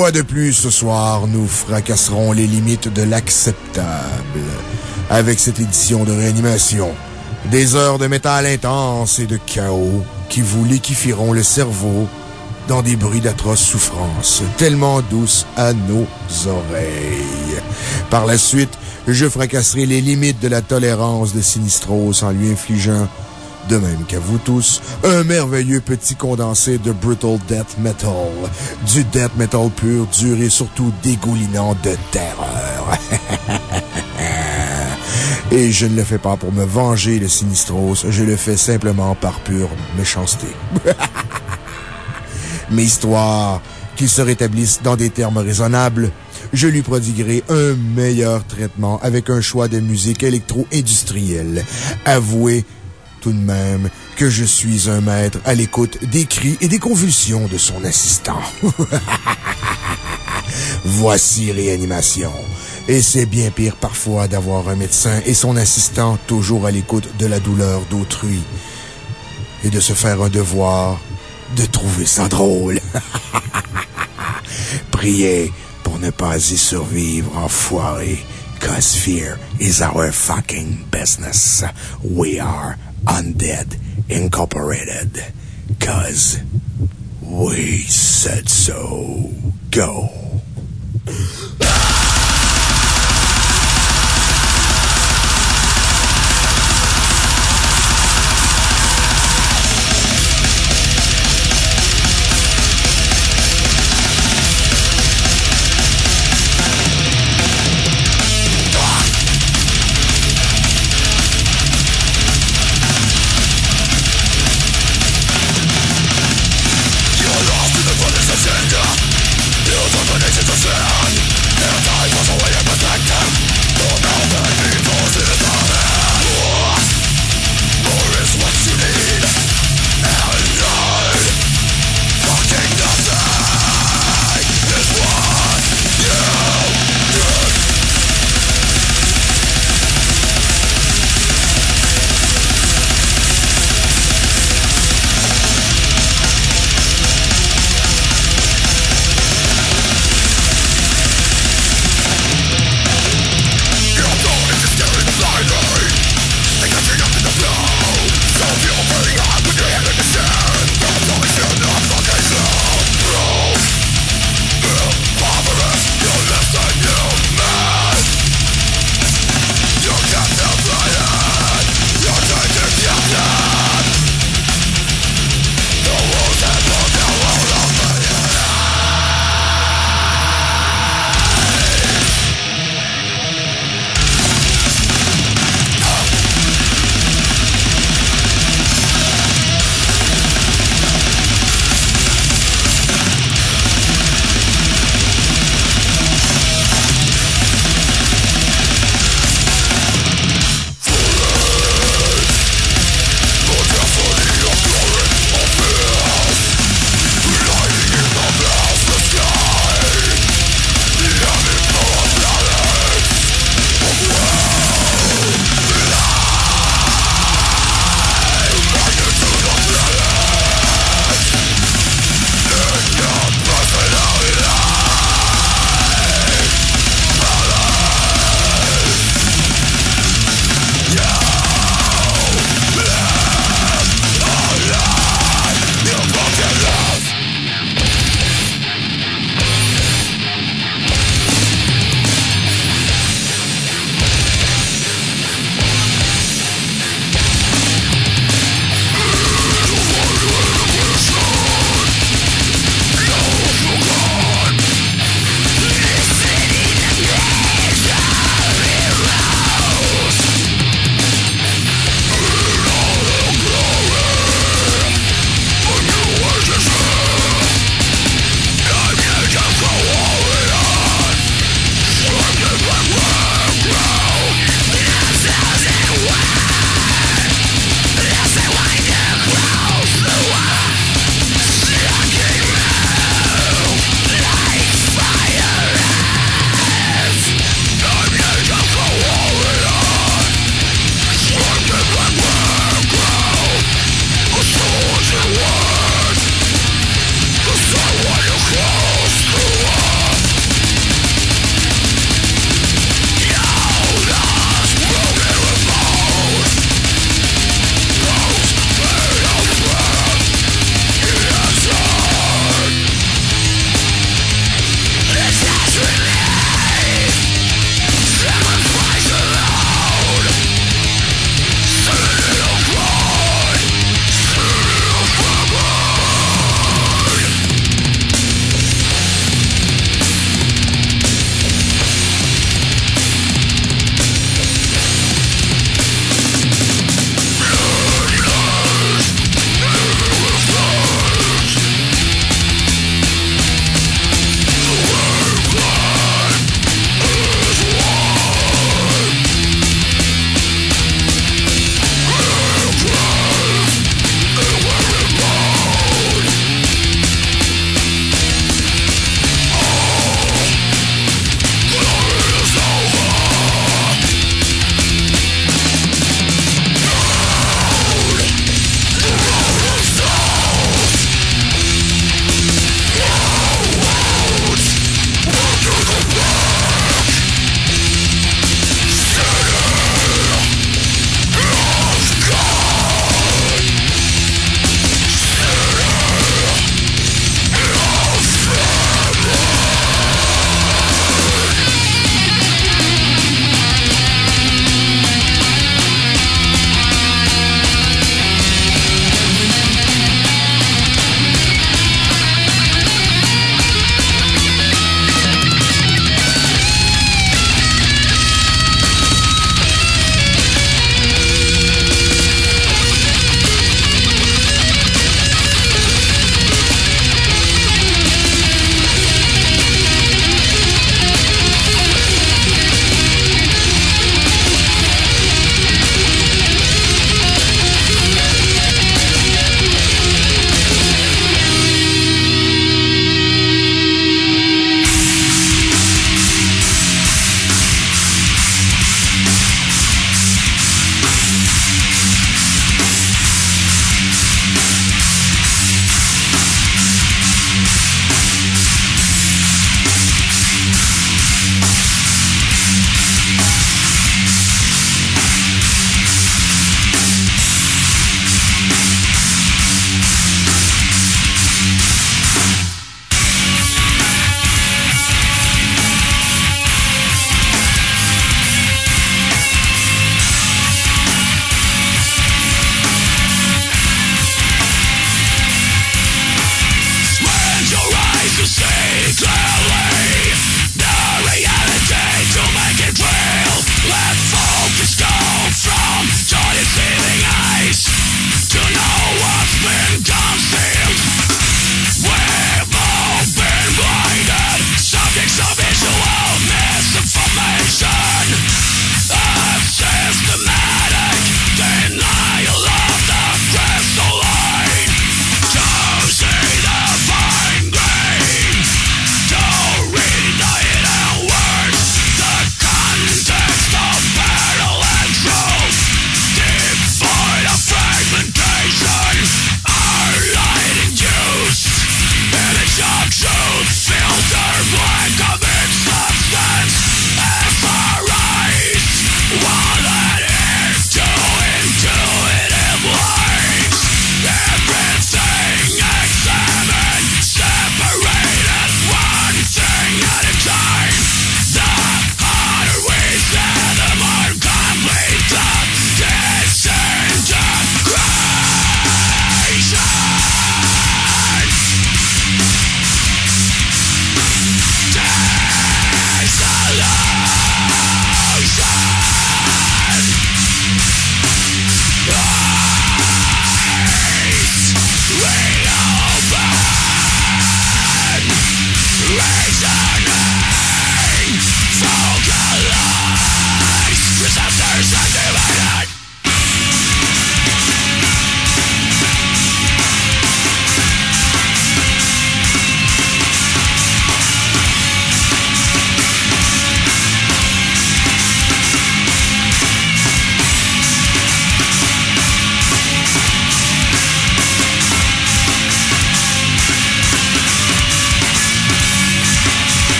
De plus ce soir, nous fracasserons les limites de l'acceptable. Avec cette édition de réanimation, des heures de métal intense et de chaos qui vous liquifieront le cerveau dans des bruits d'atroces souffrances, tellement douces à nos oreilles. Par la suite, je fracasserai les limites de la tolérance de Sinistros en lui infligeant de même qu'à vous tous, un merveilleux petit condensé de brutal death metal. Du death metal pur, dur et surtout dégoulinant de terreur. et je ne le fais pas pour me venger de Sinistros, je le fais simplement par pure méchanceté. Mais histoire qu'il se rétablisse dans des termes raisonnables, je lui prodiguerai un meilleur traitement avec un choix de musique électro-industrielle. Avouez tout de même que je suis un maître à l'écoute des cris et des convulsions de son assistant. Voici réanimation. Et c'est bien pire parfois d'avoir un médecin et son assistant toujours à l'écoute de la douleur d'autrui. Et de se faire un devoir de trouver ça drôle. Priez pour ne pas y survivre, enfoiré. Cause fear is our fucking business. We are Undead Incorporated. Cause we said so. Go.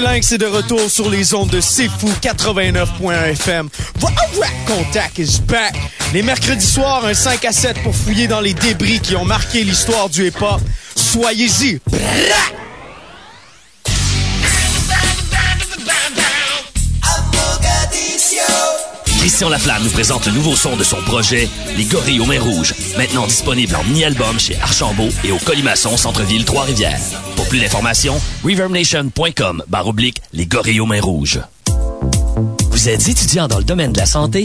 Lynx est de retour sur les ondes de C'est Fou 89.1 FM. Rap Contact is back. Les mercredis soirs, un 5 à 7 pour fouiller dans les débris qui ont marqué l'histoire du hip-hop. Soyez-y. Christian Laflamme nous présente le nouveau son de son projet, Les Gorilles aux Mains Rouges, maintenant disponible en mini-album chez Archambault et au Colimaçon Centre-Ville Trois-Rivières. Plus d'informations, reverbnation.com barre oblique Les Gorilles aux Mains Rouges. Vous êtes étudiant dans le domaine de la santé?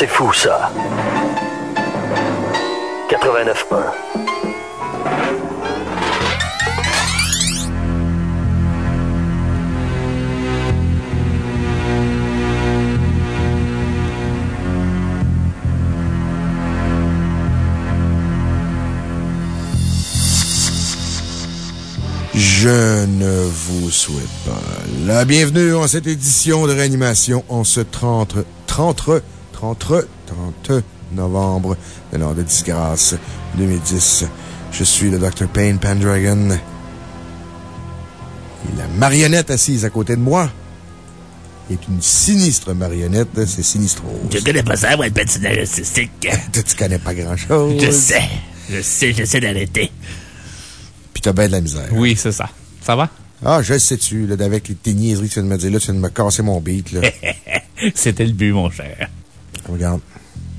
C'est fou ça. 89.1 Je ne vous souhaite pas la bienvenue en cette édition de réanimation en ce 30, 30, 30, 30 novembre de l'an de disgrâce 2010. Je suis le Dr. Payne Pendragon. Et la marionnette assise à côté de moi est une sinistre marionnette, c'est Sinistro. Je connais pas ça, moi, le patinage artistique. tu connais pas grand-chose. Je sais. Je sais, j'essaie d'arrêter. Puis t'as bien de la misère. Oui, c'est ça. Ça va? Ah, je le sais-tu, là, avec tes niaiseries que tu viens de me dire, là, tu viens de me casser mon beat, là. C'était le but, mon cher. Regarde.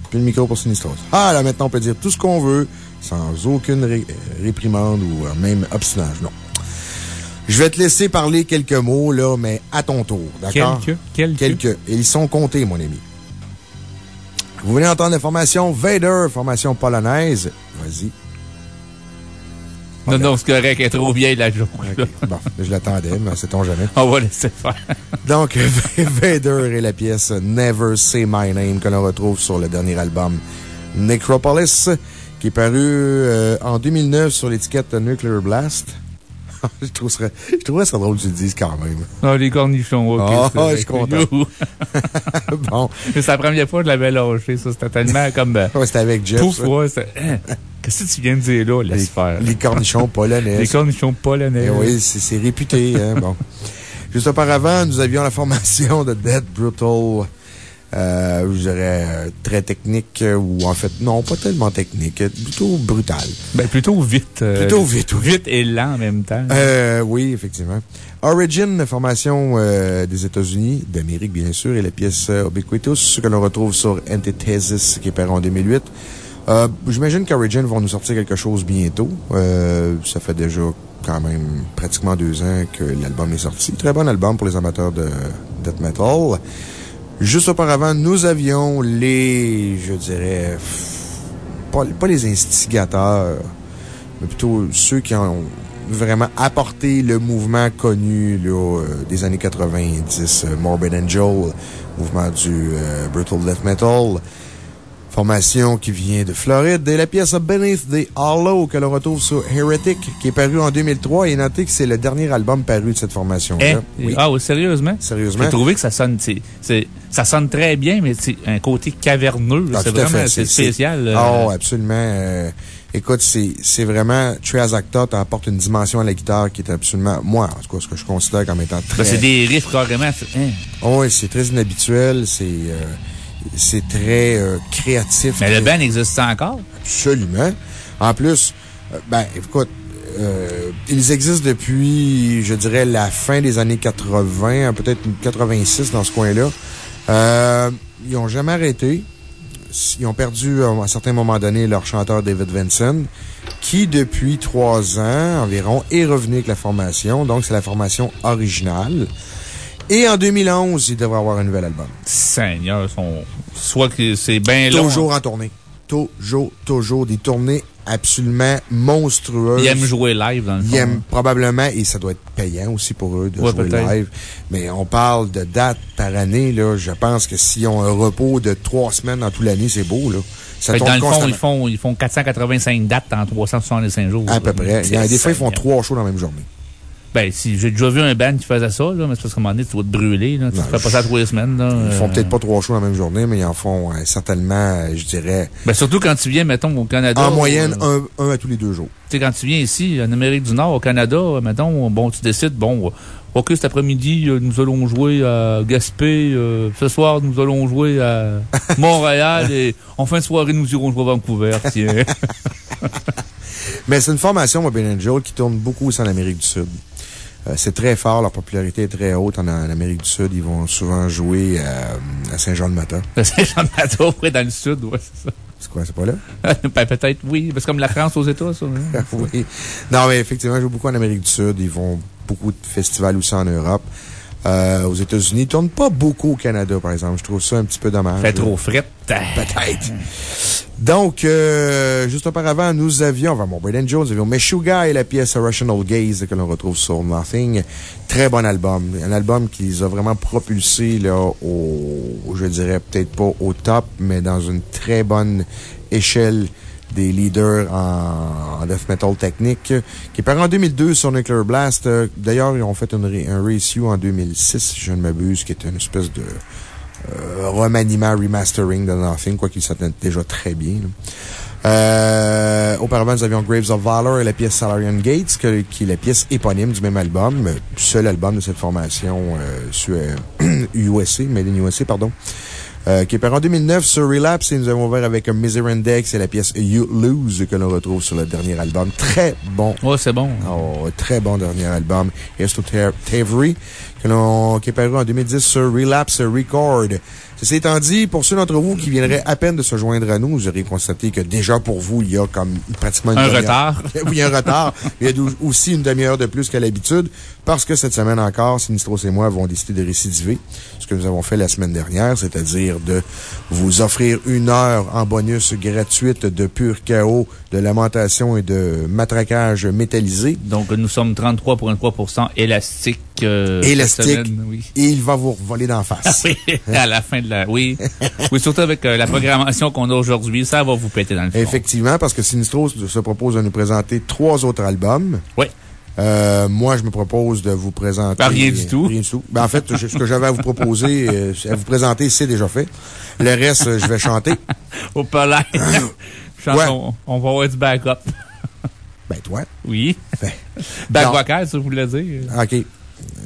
Plus le micro pour Sinistros. Ah, là, maintenant, on peut dire tout ce qu'on veut, sans aucune ré- réprimande ou euh, même obstinage. Non. Je vais te laisser parler quelques mots, là, mais à ton tour, d'accord? Quelques? Quelques? Quelques. Et ils sont comptés, mon ami. Vous venez d'entendre la formation Vader, formation polonaise. Vas-y. Non, non, c'est correct, elle est trop vieille, la joke. là. Bon, je l'attendais, mais sait-on jamais. On va laisser faire. Donc, Vader et la pièce Never Say My Name que l'on retrouve sur le dernier album Necropolis, qui est paru euh, en 2009 sur l'étiquette Nuclear Blast. je, trouve ça, je trouverais ça drôle que tu le dises quand même. Ah, les cornichons, ok. Ah, c'est je suis content. Bon. C'est la première fois que je l'avais lâché, ça. C'était tellement comme. euh, Ouais, c'était avec Jeff. Pouf, ouais, Qu'est-ce que tu viens de dire là? Laisse Les, faire. les cornichons polonais. Les cornichons polonais. Eh oui, c'est réputé, hein, bon. Juste auparavant, nous avions la formation de Dead Brutal. Euh, je dirais euh, très technique, euh, ou en fait, non, pas tellement technique, euh, plutôt brutal. Ben, plutôt vite. euh, Plutôt vite, oui. Vite et lent en même temps. Euh, oui, effectivement. Origin, formation des États-Unis, d'Amérique, bien sûr, et la pièce Ubiquitous, que l'on retrouve sur Antithesis, qui est paru en 2008. Euh, J'imagine qu'Origin vont nous sortir quelque chose bientôt. Euh, ça fait déjà quand même pratiquement deux ans que l'album est sorti. Très bon album pour les amateurs de death metal. Juste auparavant, nous avions les, je dirais, pas, les instigateurs, mais plutôt ceux qui ont vraiment apporté le mouvement connu euh, des années 90, euh, Morbid Angel, mouvement du Brutal Death Metal. Formation qui vient de Floride. Et la pièce Beneath the Hollow que l'on retrouve sur Heretic, qui est paru en 2003. Et notez que c'est le dernier album paru de cette formation-là. Eh? Ah, oui, sérieusement? Sérieusement? J'ai trouvé que ça sonne, c'est, ça sonne très bien, mais c'est un côté caverneux. Ah, c'est vraiment, c'est spécial. Oh, absolument. euh, écoute, c'est vraiment, Trey Acta apporte une dimension à la guitare qui est absolument, moi, en tout cas, ce que je considère comme étant très. ben, c'est des riffs carrément. hein. Oh, oui, c'est très inhabituel. C'est, euh, C'est très euh, créatif. Mais le band existe encore? Absolument. En plus, euh, ben, écoute, euh, ils existent depuis, je dirais, la fin des années 80, hein, peut-être 86 dans ce coin-là. Euh, ils n'ont jamais arrêté. Ils ont perdu, à un certain moment donné, leur chanteur David Vincent, qui, depuis trois ans environ, est revenu avec la formation. Donc, c'est la formation originale. Et en 2011, il devrait avoir un nouvel album. Seigneur, son... soit que c'est bien long. Toujours en tournée. Toujours, toujours des tournées absolument monstrueuses. Ils aiment jouer live, dans le fond. Ils aiment probablement, et ça doit être payant aussi pour eux de Ouais, jouer live. Mais on parle de dates par année, là. Je pense que s'ils ont un repos de trois semaines dans toute l'année, c'est beau, là. Ça Fait que tombe dans le fond, ils font, ils font 485 dates en 365 jours. À peu près. Il y a des fois, ils font trois shows dans la même journée. Ben, si j'ai déjà vu un band qui faisait ça, là, mais c'est parce qu'à un moment donné, tu vas te brûler, là. Tu Non, fais pas ça trois semaines, là. Ils font euh, peut-être pas trois shows la même journée, mais ils en font euh, certainement, euh, je dirais, Ben, surtout quand tu viens, mettons, au Canada. en moyenne, un, un à tous les deux jours. Tu sais, quand tu viens ici, en Amérique du Nord, au Canada, mettons, bon, tu décides, bon, OK, cet après-midi, nous allons jouer à Gaspé. euh, ce soir, nous allons jouer à Montréal. et en fin de soirée, nous irons jouer à Vancouver. Tiens. Mais c'est une formation, Morbid Angel, qui tourne beaucoup aussi en Amérique du Sud. Euh, c'est très fort, leur popularité est très haute en, en Amérique du Sud. Ils vont souvent jouer euh, à Saint-Jean-de-Mata. Jean près dans le sud, ouais, c'est C'est quoi, c'est pas là? ça. ben, peut-être, oui. C'est comme la France aux États, ça. hein. oui. Non, mais effectivement, ils jouent beaucoup en Amérique du Sud. Ils vont beaucoup de festivals aussi en Europe. Euh, aux États-Unis, ils tournent pas beaucoup au Canada, par exemple. Je trouve ça un petit peu dommage. Fait trop frette. Peut-être. Donc, euh, juste auparavant, nous avions, enfin, mon Braden Jones, nous avions Meshuga et la pièce Rational Gaze que l'on retrouve sur Nothing. Très bon album. Un album qui les a vraiment propulsés, là, au, je dirais peut-être pas au top, mais dans une très bonne échelle des leaders en, en death metal technique, qui est paru en 2002 sur Nuclear Blast. Euh, D'ailleurs, ils ont fait une un reissue en 2006, si je ne m'abuse, qui était une espèce de, euh, remaniement, remastering de Nothing, quoi qu'il s'attende déjà très bien. là. Euh, auparavant, nous avions Graves of Valor et la pièce Salarian Gates, qui est la pièce éponyme du même album, euh, seul album de cette formation euh, sur euh, USA, Made in USA, pardon. Euh, qui est paru en 2009 sur Relapse et nous avons ouvert avec un Miserendex et la pièce You Lose que l'on retrouve sur le dernier album. Très bon Ouais, c'est bon. Oh, très bon dernier album, Here's to Ta- Tavery, que l'on- qui est paru en 2010 sur Relapse Record. Ceci étant dit, pour ceux d'entre vous qui viendraient à peine de se joindre à nous, vous aurez constaté que déjà pour vous, il y a comme pratiquement une Un retard. oui, un retard. Il y a aussi une demi-heure de plus qu'à l'habitude, parce que cette semaine encore, Sinistros et moi avons décidé de récidiver. Ce que nous avons fait la semaine dernière, c'est-à-dire de vous offrir une heure en bonus gratuite de pur chaos, de lamentation et de matraquage métallisé. Donc, nous sommes 33,3 élastique. euh, cette Élastique. semaine, oui. Et il va vous voler d'en face. Oui, à la fin de la. Oui. Oui, surtout avec euh, la programmation qu'on a aujourd'hui, ça va vous péter dans le fond. Effectivement, parce que Sinistros se propose de nous présenter trois autres albums. Oui. Euh, moi, je me propose de vous présenter. Ben, rien du tout. Rien du tout. Ben, en fait, ce que j'avais à vous proposer, euh, à vous présenter, c'est déjà fait. Le reste, euh, je vais chanter. Au palais. Chanson, on va avoir du backup. Ben, toi. Oui. Ben, Back vocal, ça, vous voulez dire? OK.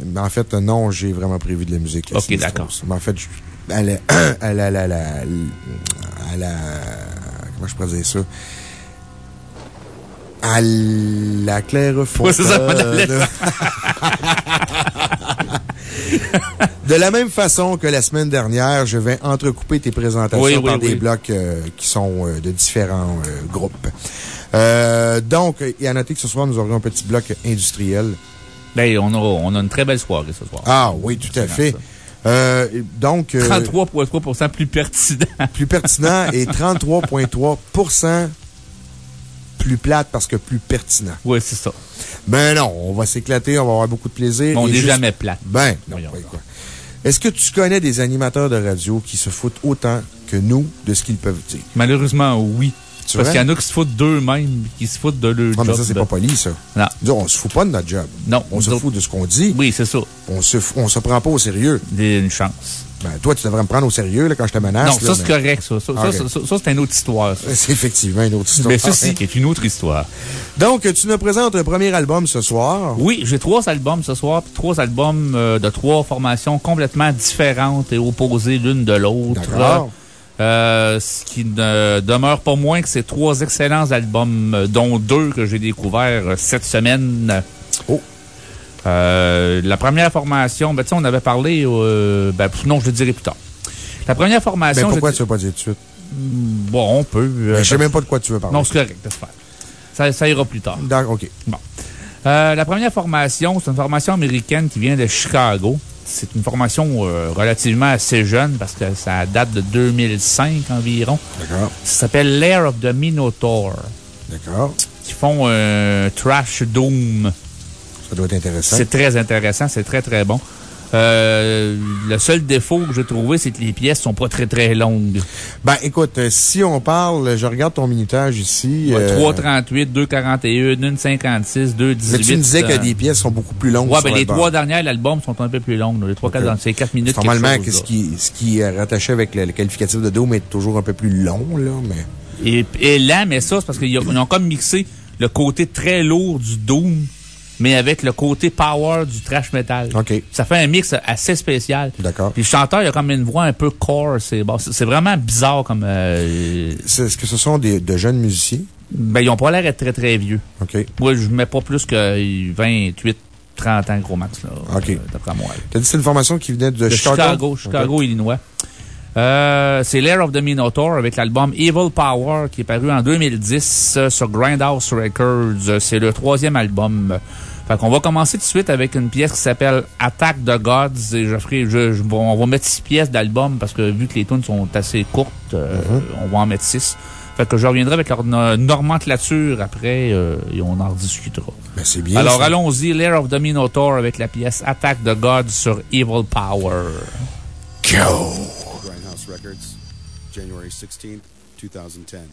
Ben, en fait, non, j'ai vraiment prévu de la musique. Ok, d'accord. Mais en fait, je- à la, à la, la, la, à la, comment je pourrais dire ça? À la claire Ouais, c'est ça. De la même façon que la semaine dernière, je vais entrecouper tes présentations Oui, oui, par des oui. blocs euh, qui sont euh, de différents euh, groupes. Donc, et à noter que ce soir, nous aurons un petit bloc industriel. Ben, on a, on a une très belle soirée ce soir. Ah oui, tout à fait. Euh, donc, euh, 33,3% plus pertinent. plus pertinent et 33,3% plus plate parce que plus pertinent. Oui, c'est ça. Ben non, on va s'éclater, on va avoir beaucoup de plaisir. On n'est juste- jamais plate. Ben, non, quoi. Est-ce que tu connais des animateurs de radio qui se foutent autant que nous de ce qu'ils peuvent dire? Malheureusement, oui. Tu Parce qu'il y en a qui se foutent d'eux-mêmes, qui se foutent de leur Ah, job. mais ça, c'est pas poli, ça. Non. On se fout pas de notre job. Non. On se fout de ce qu'on dit. Oui, c'est ça. On se, f- on se prend pas au sérieux. Des- Une chance. Ben, toi, tu devrais me prendre au sérieux, là, quand je te menace. non, là, ça, c'est mais- correct, ça. Ça, ça, Ok. ça, ça, ça, c'est une autre histoire. ça. C'est effectivement une autre histoire. Mais ceci est une autre histoire. Donc, tu nous présentes un premier album ce soir. Oui, j'ai trois albums ce soir, puis trois albums euh, de trois formations complètement différentes et opposées l'une de l'autre. D'accord. Euh, ce qui ne demeure pas moins que ces trois excellents albums, euh, dont deux que j'ai découverts euh, cette semaine. Oh. Euh, la première formation, ben, tu sais, on avait parlé, euh, ben, non, je le dirai plus tard. La première Mais formation. pourquoi je- tu veux pas dire tout de suite? Bon, on peut. Mais je sais même pas de quoi tu veux parler. Non, c'est correct, faire. Ça, ça ira plus tard. D'accord, OK. Euh, la première formation, c'est une formation américaine qui vient de Chicago. C'est une formation euh, relativement assez jeune parce que ça date de 2005 environ. D'accord. Ça s'appelle Lair of the Minotaur. D'accord. Qui font un trash doom. Ça doit être intéressant. C'est très intéressant, c'est très très bon. Euh, le seul défaut que j'ai trouvé, c'est que les pièces sont pas très très longues. Ben, écoute, euh, si on parle, je regarde ton minutage ici. Ouais, euh, 3,38, 2,41, 1,56, 2,18. Mais tu me disais que euh, des pièces sont beaucoup plus longues. Ouais, ben les trois dernières, l'album, sont un peu plus longues. Les trois, quatre, Ok. dans- c'est 4 minutes. Normalement, chose, ce qui, ce qui est rattaché avec le, le qualificatif de Doom est toujours un peu plus long, là, mais. Et, et lent, mais ça, c'est parce qu'ils ont, ils ont comme mixé le côté très lourd du Doom, mais avec le côté power du trash metal. OK. Ça fait un mix assez spécial. D'accord. Puis le chanteur, il a comme une voix un peu core. C'est bon, vraiment bizarre comme. euh, Est-ce que ce sont des, de jeunes musiciens? ben, ils ont pas l'air d'être très très vieux. OK. Moi, je mets pas plus que 28, 30 ans, gros max, là. OK. euh, D'après moi. T'as dit que c'est une formation qui venait de, de Chicago? Chicago, Chicago, Illinois. Euh, c'est Lair of the Minotaur avec l'album Evil Power qui est paru en 2010 euh, sur Grindhouse Records. Euh, C'est le troisième album. Fait qu'on va commencer tout de suite avec une pièce qui s'appelle Attack the Gods. Et je ferai, je, je- bon, on va mettre six pièces d'album parce que vu que les tunes sont assez courtes, euh, on va en mettre six. Fait que je reviendrai avec leur no- nomenclature après euh, et on en rediscutera. Ben, c'est bien. Alors allons-y, Lair of the Minotaur avec la pièce Attack the Gods sur Evil Power. Go! Records, January 16th, 2010.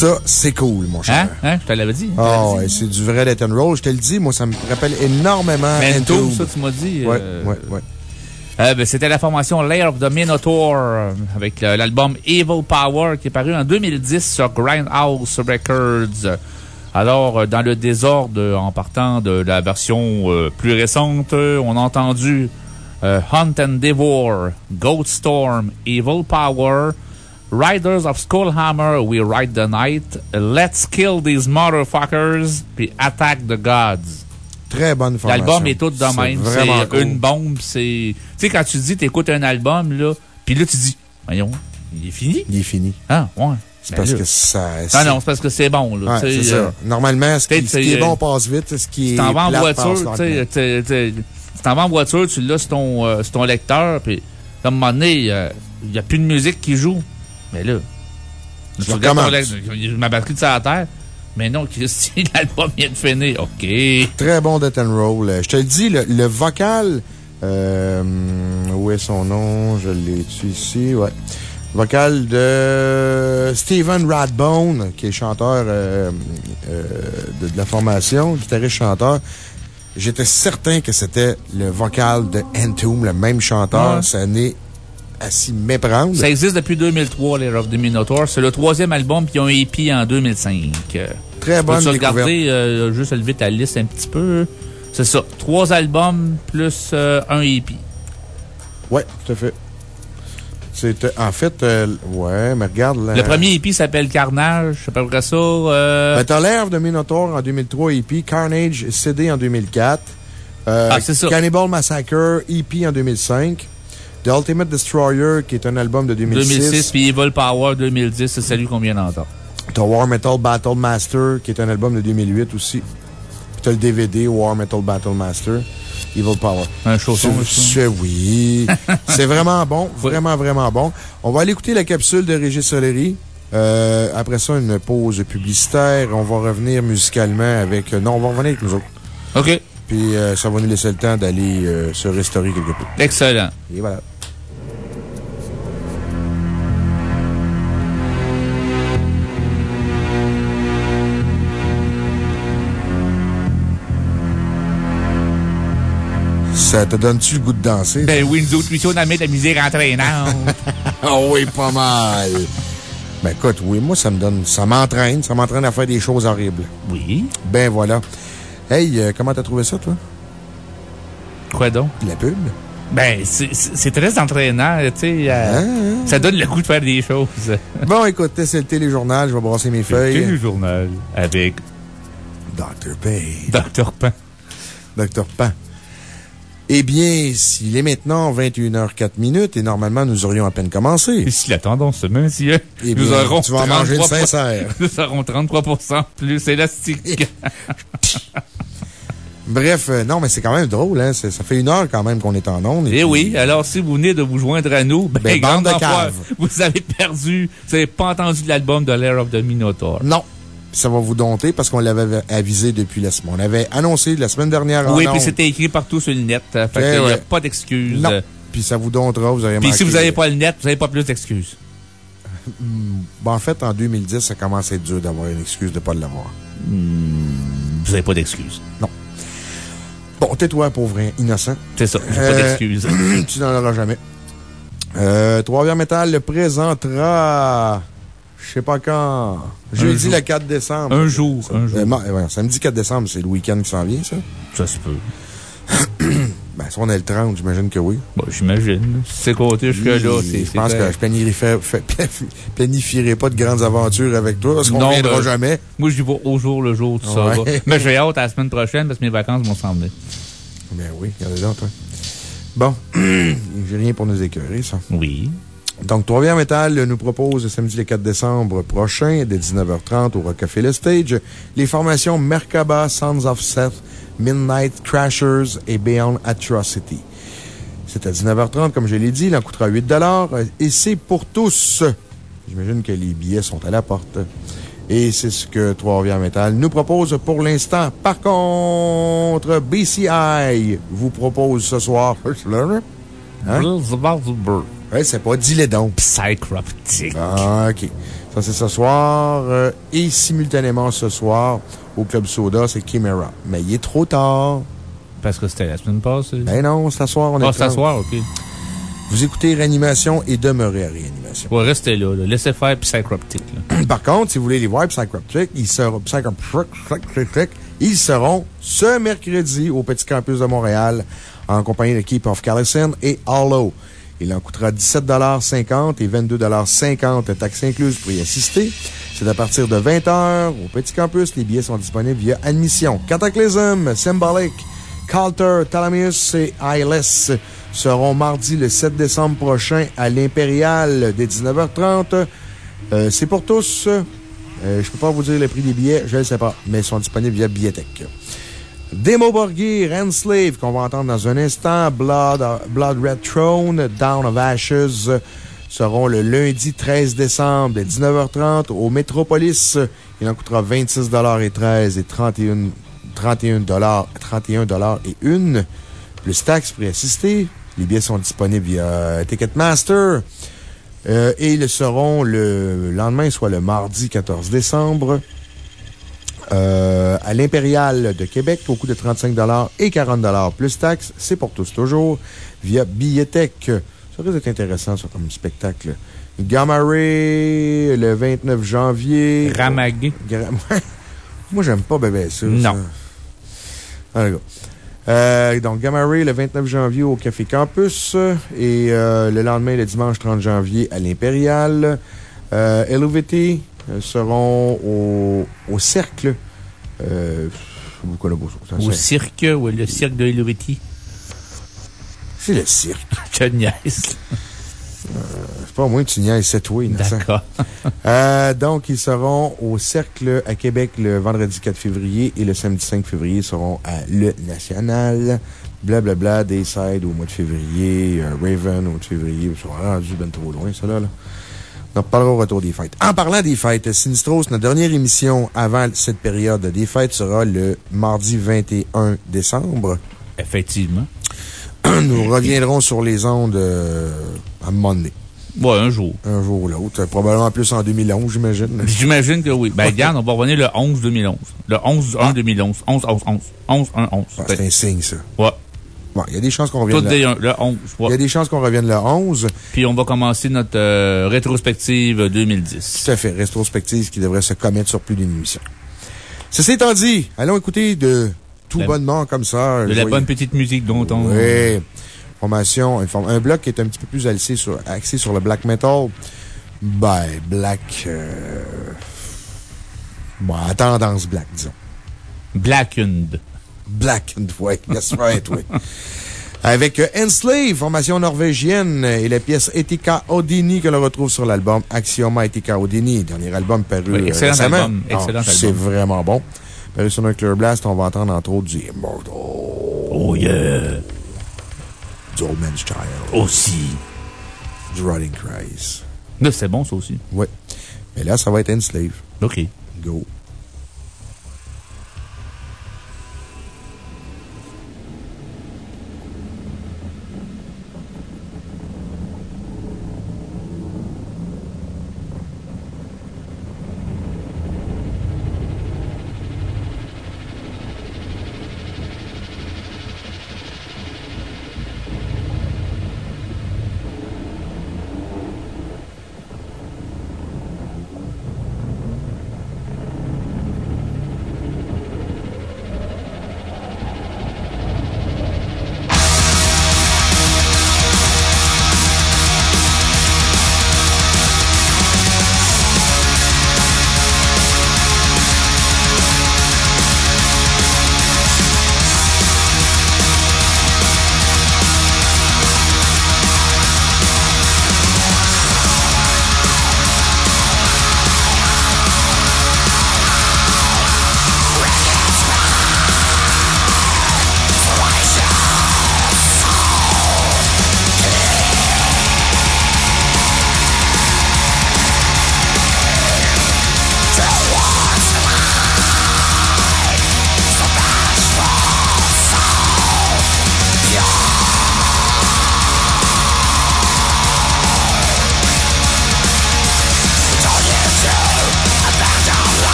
Ça, c'est cool, mon cher. Hein? Hein? Je te l'avais dit. Ah ouais, dit. c'est du vrai Let and Roll. Je te le dis, moi, ça me rappelle énormément Mento, ça, tu m'as dit. Euh, ouais. Euh, ben, C'était la formation Lair of the Minotaur euh, avec euh, l'album Evil Power qui est paru en 2010 sur Grindhouse Records. Alors, euh, dans le désordre, en partant de la version plus récente, on a entendu Hunt and Devour, Goat Storm, Evil Power, Riders of Skullhammer, We Ride the Night, Let's Kill These Motherfuckers, puis Attack the Gods. Très bonne formation. L'album est tout de C'est même. C'est cool. une bombe. C'est. Tu sais, quand tu dis, t'écoutes un album, là, puis là, tu dis, voyons, il est fini? Il est fini. Ah, ouais. C'est Ben parce là. que ça. Non, non, c'est parce que c'est bon, là. Ouais, c'est euh, ça. Normalement, ce qui, ce qui est c'est, bon euh, passe vite, ce qui est. Tu t'en vas en voiture, tu sais, t'en vas en voiture, tu l'as sur ton, euh, sur ton lecteur, puis à un moment donné, euh, il n'y a plus de musique qui joue. Mais là, Je tu regardes lecteur, ma batterie de la terre. Mais non, Christy, l'album vient de finir. OK. Très bon Death and Roll. Euh, Je te le dis, le, le vocal, euh, où est son nom? Je l'ai tu ici, ouais. Vocal de Steven Radbone, qui est chanteur euh, euh, de, de la formation, guitariste-chanteur. J'étais certain que c'était le vocal de Entomb, le même chanteur. Ouais. Ça n'est à s'y méprendre. Ça existe depuis 2003, les Rock the Minotaur. C'est le troisième album, puis ils ont un EP en 2005. Euh, Très bonne Peux-tu découverte. regarder, euh, juste lever ta liste un petit peu? C'est ça. Trois albums plus euh, un EP. Ouais, tout à fait. C'est, euh, en fait, euh, ouais, mais regarde. là. Le premier EP s'appelle Carnage. C'est à peu près ça. euh, Ben, t'as l'air de Minotaur en 2003 EP, Carnage CD en 2004, euh, Ah, c'est ça. Cannibal Massacre EP en 2005, The Ultimate Destroyer qui est un album de 2006, 2006, puis Evil Power 2010. C'est celui qu'on vient d'entendre. t'as War Metal Battle Master qui est un album de 2008 aussi, puis t'as le DVD War Metal Battle Master, Evil Power. Un chausson, C'est- oui. c'est vraiment bon, vraiment, vraiment bon. On va aller écouter la capsule de Régis Solery. Euh, après ça, une pause publicitaire. On va revenir musicalement avec. euh, non, on va revenir avec nous autres. OK. Puis euh, ça va nous laisser le temps d'aller euh, se restaurer quelque peu. Excellent. Et voilà. Ça te donne-tu le goût de danser? Ben oui, nous autres, lui, on a mis de la musique entraînante. Ah oui, pas mal. Ben écoute, oui, moi, ça me donne, ça m'entraîne, ça m'entraîne à faire des choses horribles. oui. Ben voilà. Hey, euh, comment t'as trouvé ça, toi? Quoi donc? La pub? Ben, c'est- très entraînant, tu sais. euh, Hein? Ça donne le goût de faire des choses. Bon, écoute, c'est le téléjournal, je vais brasser mes feuilles. le journal avec Dr. Pay. Dr. Pan. Dr. Pan. Eh bien, s'il est maintenant 21h04 minutes et normalement nous aurions à peine commencé. Et si la tendance se maintient, Eh nous bien, aurons tu vas en manger une 33 sincère. Nous aurons 33% plus élastique. Bref, euh, non, mais c'est quand même drôle, hein. Ça fait une heure quand même qu'on est en onde. Eh oui, alors si vous venez de vous joindre à nous, ben, Ben, bande de caves. vous avez perdu. Vous n'avez pas entendu l'album de Lair of the Minotaur. Non. Ça va vous dompter parce qu'on l'avait avisé depuis la semaine. On avait annoncé la semaine dernière Oui, puis c'était écrit partout sur le net. euh, Fait Eh qu'il n'y a ouais. pas d'excuses. Non. Puis ça vous domptera, vous avez Puis si vous n'avez pas le net, vous n'avez pas plus d'excuses. Bon, en fait, en 2010, ça commence à être dur d'avoir une excuse de ne pas l'avoir. Vous n'avez pas d'excuses. Bon, tais-toi, pauvre innocent. C'est ça, j'ai pas Euh, d'excuses. tu n'en auras jamais. Euh, Trois-Rivières Métal le présentera, je sais pas quand, jeudi le 4 décembre. Un jour, un jour. Euh, samedi 4 décembre, c'est le week-end qui s'en vient, ça? Ça se peut. Ben, si on est le 30, j'imagine que oui. Bon, j'imagine. C'est compté jusque-là. Je pense que je planifierai, planifierai pas de grandes aventures avec toi, parce qu'on ne Non, reviendra ben, jamais. Moi, j'y vais au jour le jour, tout ça va. Mais j'ai hâte à la semaine prochaine parce que mes vacances vont s'en venir. Ben oui, regardez donc, toi. Bon, j'ai rien pour nous écœurer, ça. Oui. Donc, Trois-Rivières Métal nous propose samedi le 4 décembre prochain, dès 19h30 au Rockefeller Stage, les formations Merkaba, Sons of Seth, Midnight Crashers et Beyond Atrocity. C'est à 19h30, comme je l'ai dit, il en coûtera 8 euh, et c'est pour tous. J'imagine que les billets sont à la porte. Et c'est ce que Trois-Rivières Métal nous propose pour l'instant. Par contre, BCI vous propose ce soir. Hein? Ouais, c'est pas. Dis-les donc. Psychroptic. Ah, OK. Ça, c'est ce soir. euh, et simultanément ce soir, au Club Soda, c'est Chimera. Mais il est trop tard. Parce que c'était la semaine passée. Ben non, c'est ce soir, on est Ah, c'est trente. soir, OK. Vous écoutez Réanimation et demeurez à Réanimation. Ouais, restez là, là. Laissez faire Psychroptic, là. Par contre, si vous voulez les voir, Psychroptic, ils seront, Psychroptic, ils seront ce mercredi au Petit Campus de Montréal en compagnie de Keep of Callison et Hollow. Il en coûtera 17,50 et 22,50 taxes incluses pour y assister. C'est à partir de 20 h au Petit Campus. Les billets sont disponibles via admission. Cataclysm, Symbolic, Calter, Thalamus et ILS seront mardi le 7 décembre prochain à l'Impérial dès 19h30. Euh, c'est pour tous. Euh, je peux pas vous dire le prix des billets, je ne sais pas, mais ils sont disponibles via Billetech. Demo Borgir, Enslave, qu'on va entendre dans un instant. Blood, euh, Blood Red Throne, Down of Ashes seront le lundi 13 décembre dès 19h30 au Metropolis. Il en coûtera 26 et 13 et 31, 31 31 et 1. Plus taxes pour y assister. Les billets sont disponibles via Ticketmaster. Euh, et ils seront le lendemain, soit le mardi 14 décembre, euh, à l'Impérial de Québec au coût de 35 et 40 plus taxes. C'est pour tous toujours via Billetech. Ça risque d'être intéressant, ça, comme spectacle. Gamma Ray, le 29 janvier. Ramagué. Gra- Moi, j'aime pas bébé ça. Non. ça. Allez, go. Euh, donc, Gamma Ray, le 29 janvier au Café Campus. Et euh, le lendemain, le dimanche 30 janvier, à l'Impérial. Euh, LOVT euh, seront au, au Cercle. Euh. Au cirque, ouais, le cirque de Helvetie. C'est le cirque. Je niaise. C'est pas moins que tu niaises cette oui, D'accord. Euh, donc, ils seront au Cercle à Québec le vendredi 4 février et le samedi 5 février seront à Le National. Blablabla, Dayside au mois de février, euh, Raven au mois de février. Ils sont rendus ben trop loin, ça là. là. On en reparlera au retour des fêtes. En parlant des fêtes, Sinistros, notre dernière émission avant cette période des fêtes sera le mardi 21 décembre. Effectivement. Nous reviendrons sur les ondes euh, à un moment donné. Ouais, un jour. Un jour ou l'autre. Probablement plus en 2011, j'imagine. J'imagine que oui. Ben, regarde, on va revenir le 11 2011. Le 11 1 2011. 11 11 11. 11 1 11. Ah, c'est un signe, ça. Ouais. Bon, il y a des chances qu'on revienne le... un, le 11. Il y a des chances qu'on revienne le 11. Puis on va commencer notre euh, rétrospective 2010. Tout à fait. Rétrospective qui devrait se commettre sur plus d'une émission. Ceci étant dit, allons écouter de tout La- bonnement comme ça. De la bonne petite musique dont on. Oui. Formation, un bloc qui est un petit peu plus axé sur, axé sur le black metal. Ben, black, euh, bon, à tendance black, disons. Blackened. Black and White. That's right, oui. Avec euh, Enslave, formation norvégienne, et la pièce Etika Odini que l'on retrouve sur l'album Axioma Etika Odini, dernier album paru Oui, euh, excellent récemment. album, Ah, excellent C'est album. vraiment bon. Paru sur Nuclear Blast, on va entendre entre autres du Immortal, Oh yeah. du Old Man's Child, Aussi. du Rotting Christ. C'est bon, ça aussi. Ouais. Mais là, ça va être Enslave. OK. Go.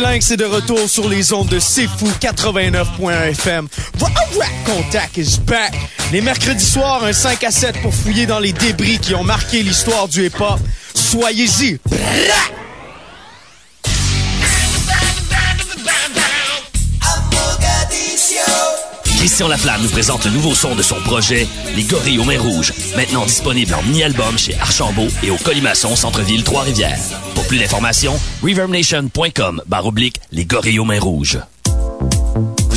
Lynx est de retour sur les ondes de C'est Fou 89.1 FM. Contact is back! Les mercredis soirs, un 5 à 7 pour fouiller dans les débris qui ont marqué l'histoire du hip-hop. Soyez-y! Christian Laflamme nous présente le nouveau son de son projet, Les Gorilles aux Mains Rouges, maintenant disponible en mini-album chez Archambault et au Colimaçon Centre-Ville Trois-Rivières. Pour plus d'informations, reverbnation.com barre oblique Les Gorilles aux Mains Rouges.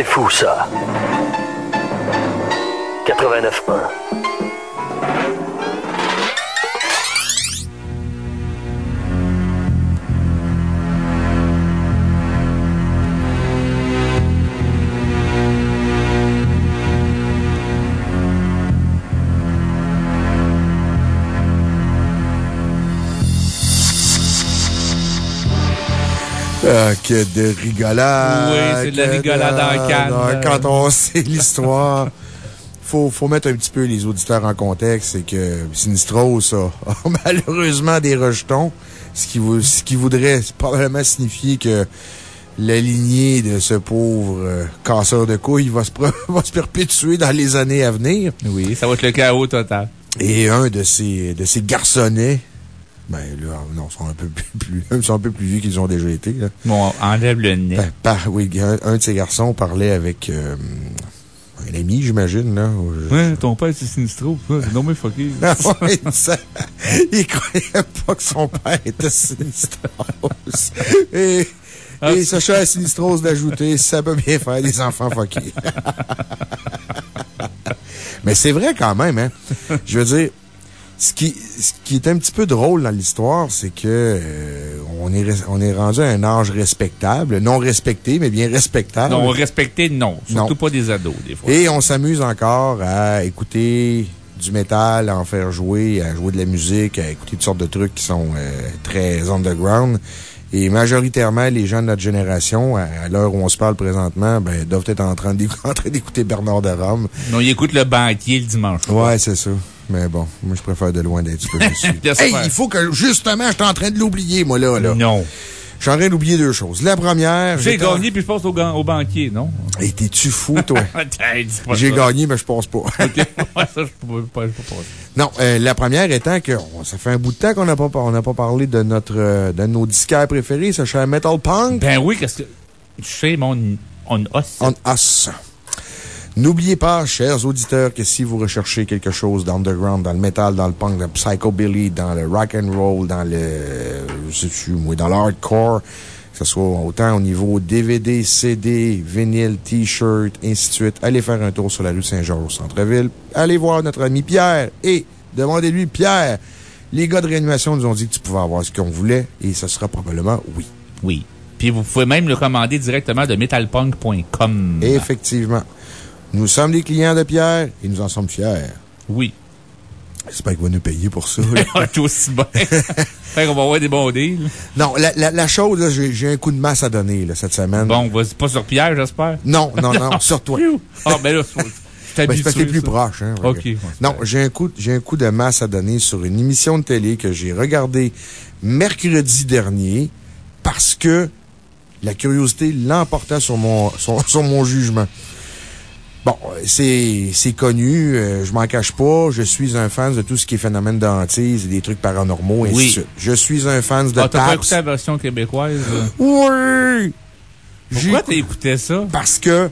C'est fou, ça. 89.1. Ah, que de rigolade. Oui, c'est de la rigolade en canne. non, Quand on sait l'histoire, faut, faut mettre un petit peu les auditeurs en contexte. C'est que Sinistros a, a malheureusement des rejetons, ce qui, vou- ce qui voudrait probablement signifier que la lignée de ce pauvre euh, casseur de couilles va se, va se perpétuer dans les années à venir. Oui, ça va être le chaos total. Et un de ces, de ces garçonnets, ben là, non, ils sont un peu plus, plus- ils sont un peu plus vieux qu'ils ont déjà été, là. Bon, enlève le nez. Ben, par- oui, un, un de ces garçons parlait avec euh, un ami, j'imagine, là. je- Ouais, ton père, c'est Sinistro. Non, mais fucké. Ah ça- il croyait pas que son père était Sinistros. Et, Ah, et ce cher Sinistros d'ajouter, ça peut bien faire des enfants fuckés. Mais c'est vrai quand même, hein. Je veux dire, ce qui, ce qui est un petit peu drôle dans l'histoire, c'est que euh, on, est, on est rendu à un âge respectable. Non respecté, mais bien respectable. Non, respecter, non. Surtout Non. pas des ados, des fois. Et on s'amuse encore à écouter du métal, à en faire jouer, à jouer de la musique, à écouter toutes sortes de trucs qui sont euh, très underground. Et majoritairement, les gens de notre génération, à, à l'heure où on se parle présentement, ben, doivent être en train d'écouter Bernard de Rome. Non, il écoute le banquier le dimanche. Ouais, c'est ça. Mais bon, moi, je préfère de loin d'être hey, il faut que, justement, je suis en train de l'oublier, moi, là, là. Non. Je suis en train d'oublier deux choses. La première, J'ai gagné, puis je passe au, banquier, non? Hey, t'es-tu fou, toi? J'ai gagné, mais je pense pas. Ouais, ça, je pas. Non, euh, la première étant que on- ça fait un bout de temps qu'on n'a pas, on pas parlé de notre, euh, de nos disquaires préférés, ce cher Metal Punk. Ben oui, qu'est-ce que. Tu sais, mon. On os. On us. N'oubliez pas, chers auditeurs, que si vous recherchez quelque chose d'underground, dans le metal, dans le punk, dans le psychobilly, dans le rock and roll, dans le, je sais plus, moi, dans l'hardcore, que ce soit autant au niveau DVD, CD, vinyle, t-shirt, ainsi de suite, allez faire un tour sur la rue Saint-Georges au centre-ville. Allez voir notre ami Pierre et demandez-lui, Pierre, les gars de réanimation nous ont dit que tu pouvais avoir ce qu'on voulait et ce sera probablement oui. Oui. Puis vous pouvez même le commander directement de metalpunk.com. Effectivement. Nous sommes des clients de Pierre et nous en sommes fiers. Oui. J'espère qu'il va nous payer pour ça. On est aussi bien. fait qu'on va avoir des bons deals. non, la, la, la chose, là, j'ai un coup de masse à donner là, cette semaine. Bon, vas-y, pas sur Pierre, j'espère. Non, non, non, sur toi. Ah, ben là, c'est- Ben, c'est parce que t'es plus proche. Hein, Ok. Non, j'ai un, coup, j'ai un coup de masse à donner sur une émission de télé que j'ai regardée mercredi dernier parce que la curiosité l'emporta sur mon, sur, sur mon jugement. Bon, c'est c'est connu, euh, je m'en cache pas. Je suis un fan de tout ce qui est phénomène d'antise et des trucs paranormaux, et ainsi Oui. de suite. Je suis un fan de Ah, t'as pas écouté la version québécoise? Oui! Pourquoi écouté- t'écoutais ça? Parce que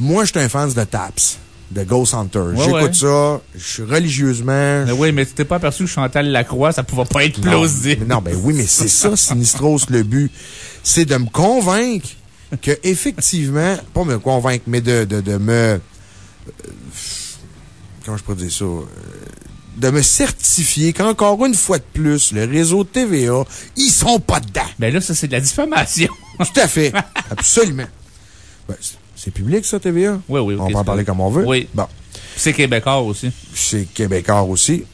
moi, je suis un fan de Taps, de Ghost Hunter. J'écoute ouais. ça, je suis religieusement. Mais oui, mais tu t'es pas aperçu que Chantal Lacroix, ça pouvait pas être Non, plausible. mais non, ben oui, mais c'est ça, Sinistros, le but. C'est de me convaincre que, effectivement, pas me convaincre, mais de, de, de me. euh, comment je peux dire ça? Euh, De me certifier qu'encore une fois de plus, le réseau TVA, ils sont pas dedans. Ben là, ça, c'est de la diffamation. Tout à fait. Absolument. Ben, c'est- public, ça, TVA? Oui, oui, On peut en parler comme on veut. Oui. Bon. C'est québécois aussi. C'est québécois aussi.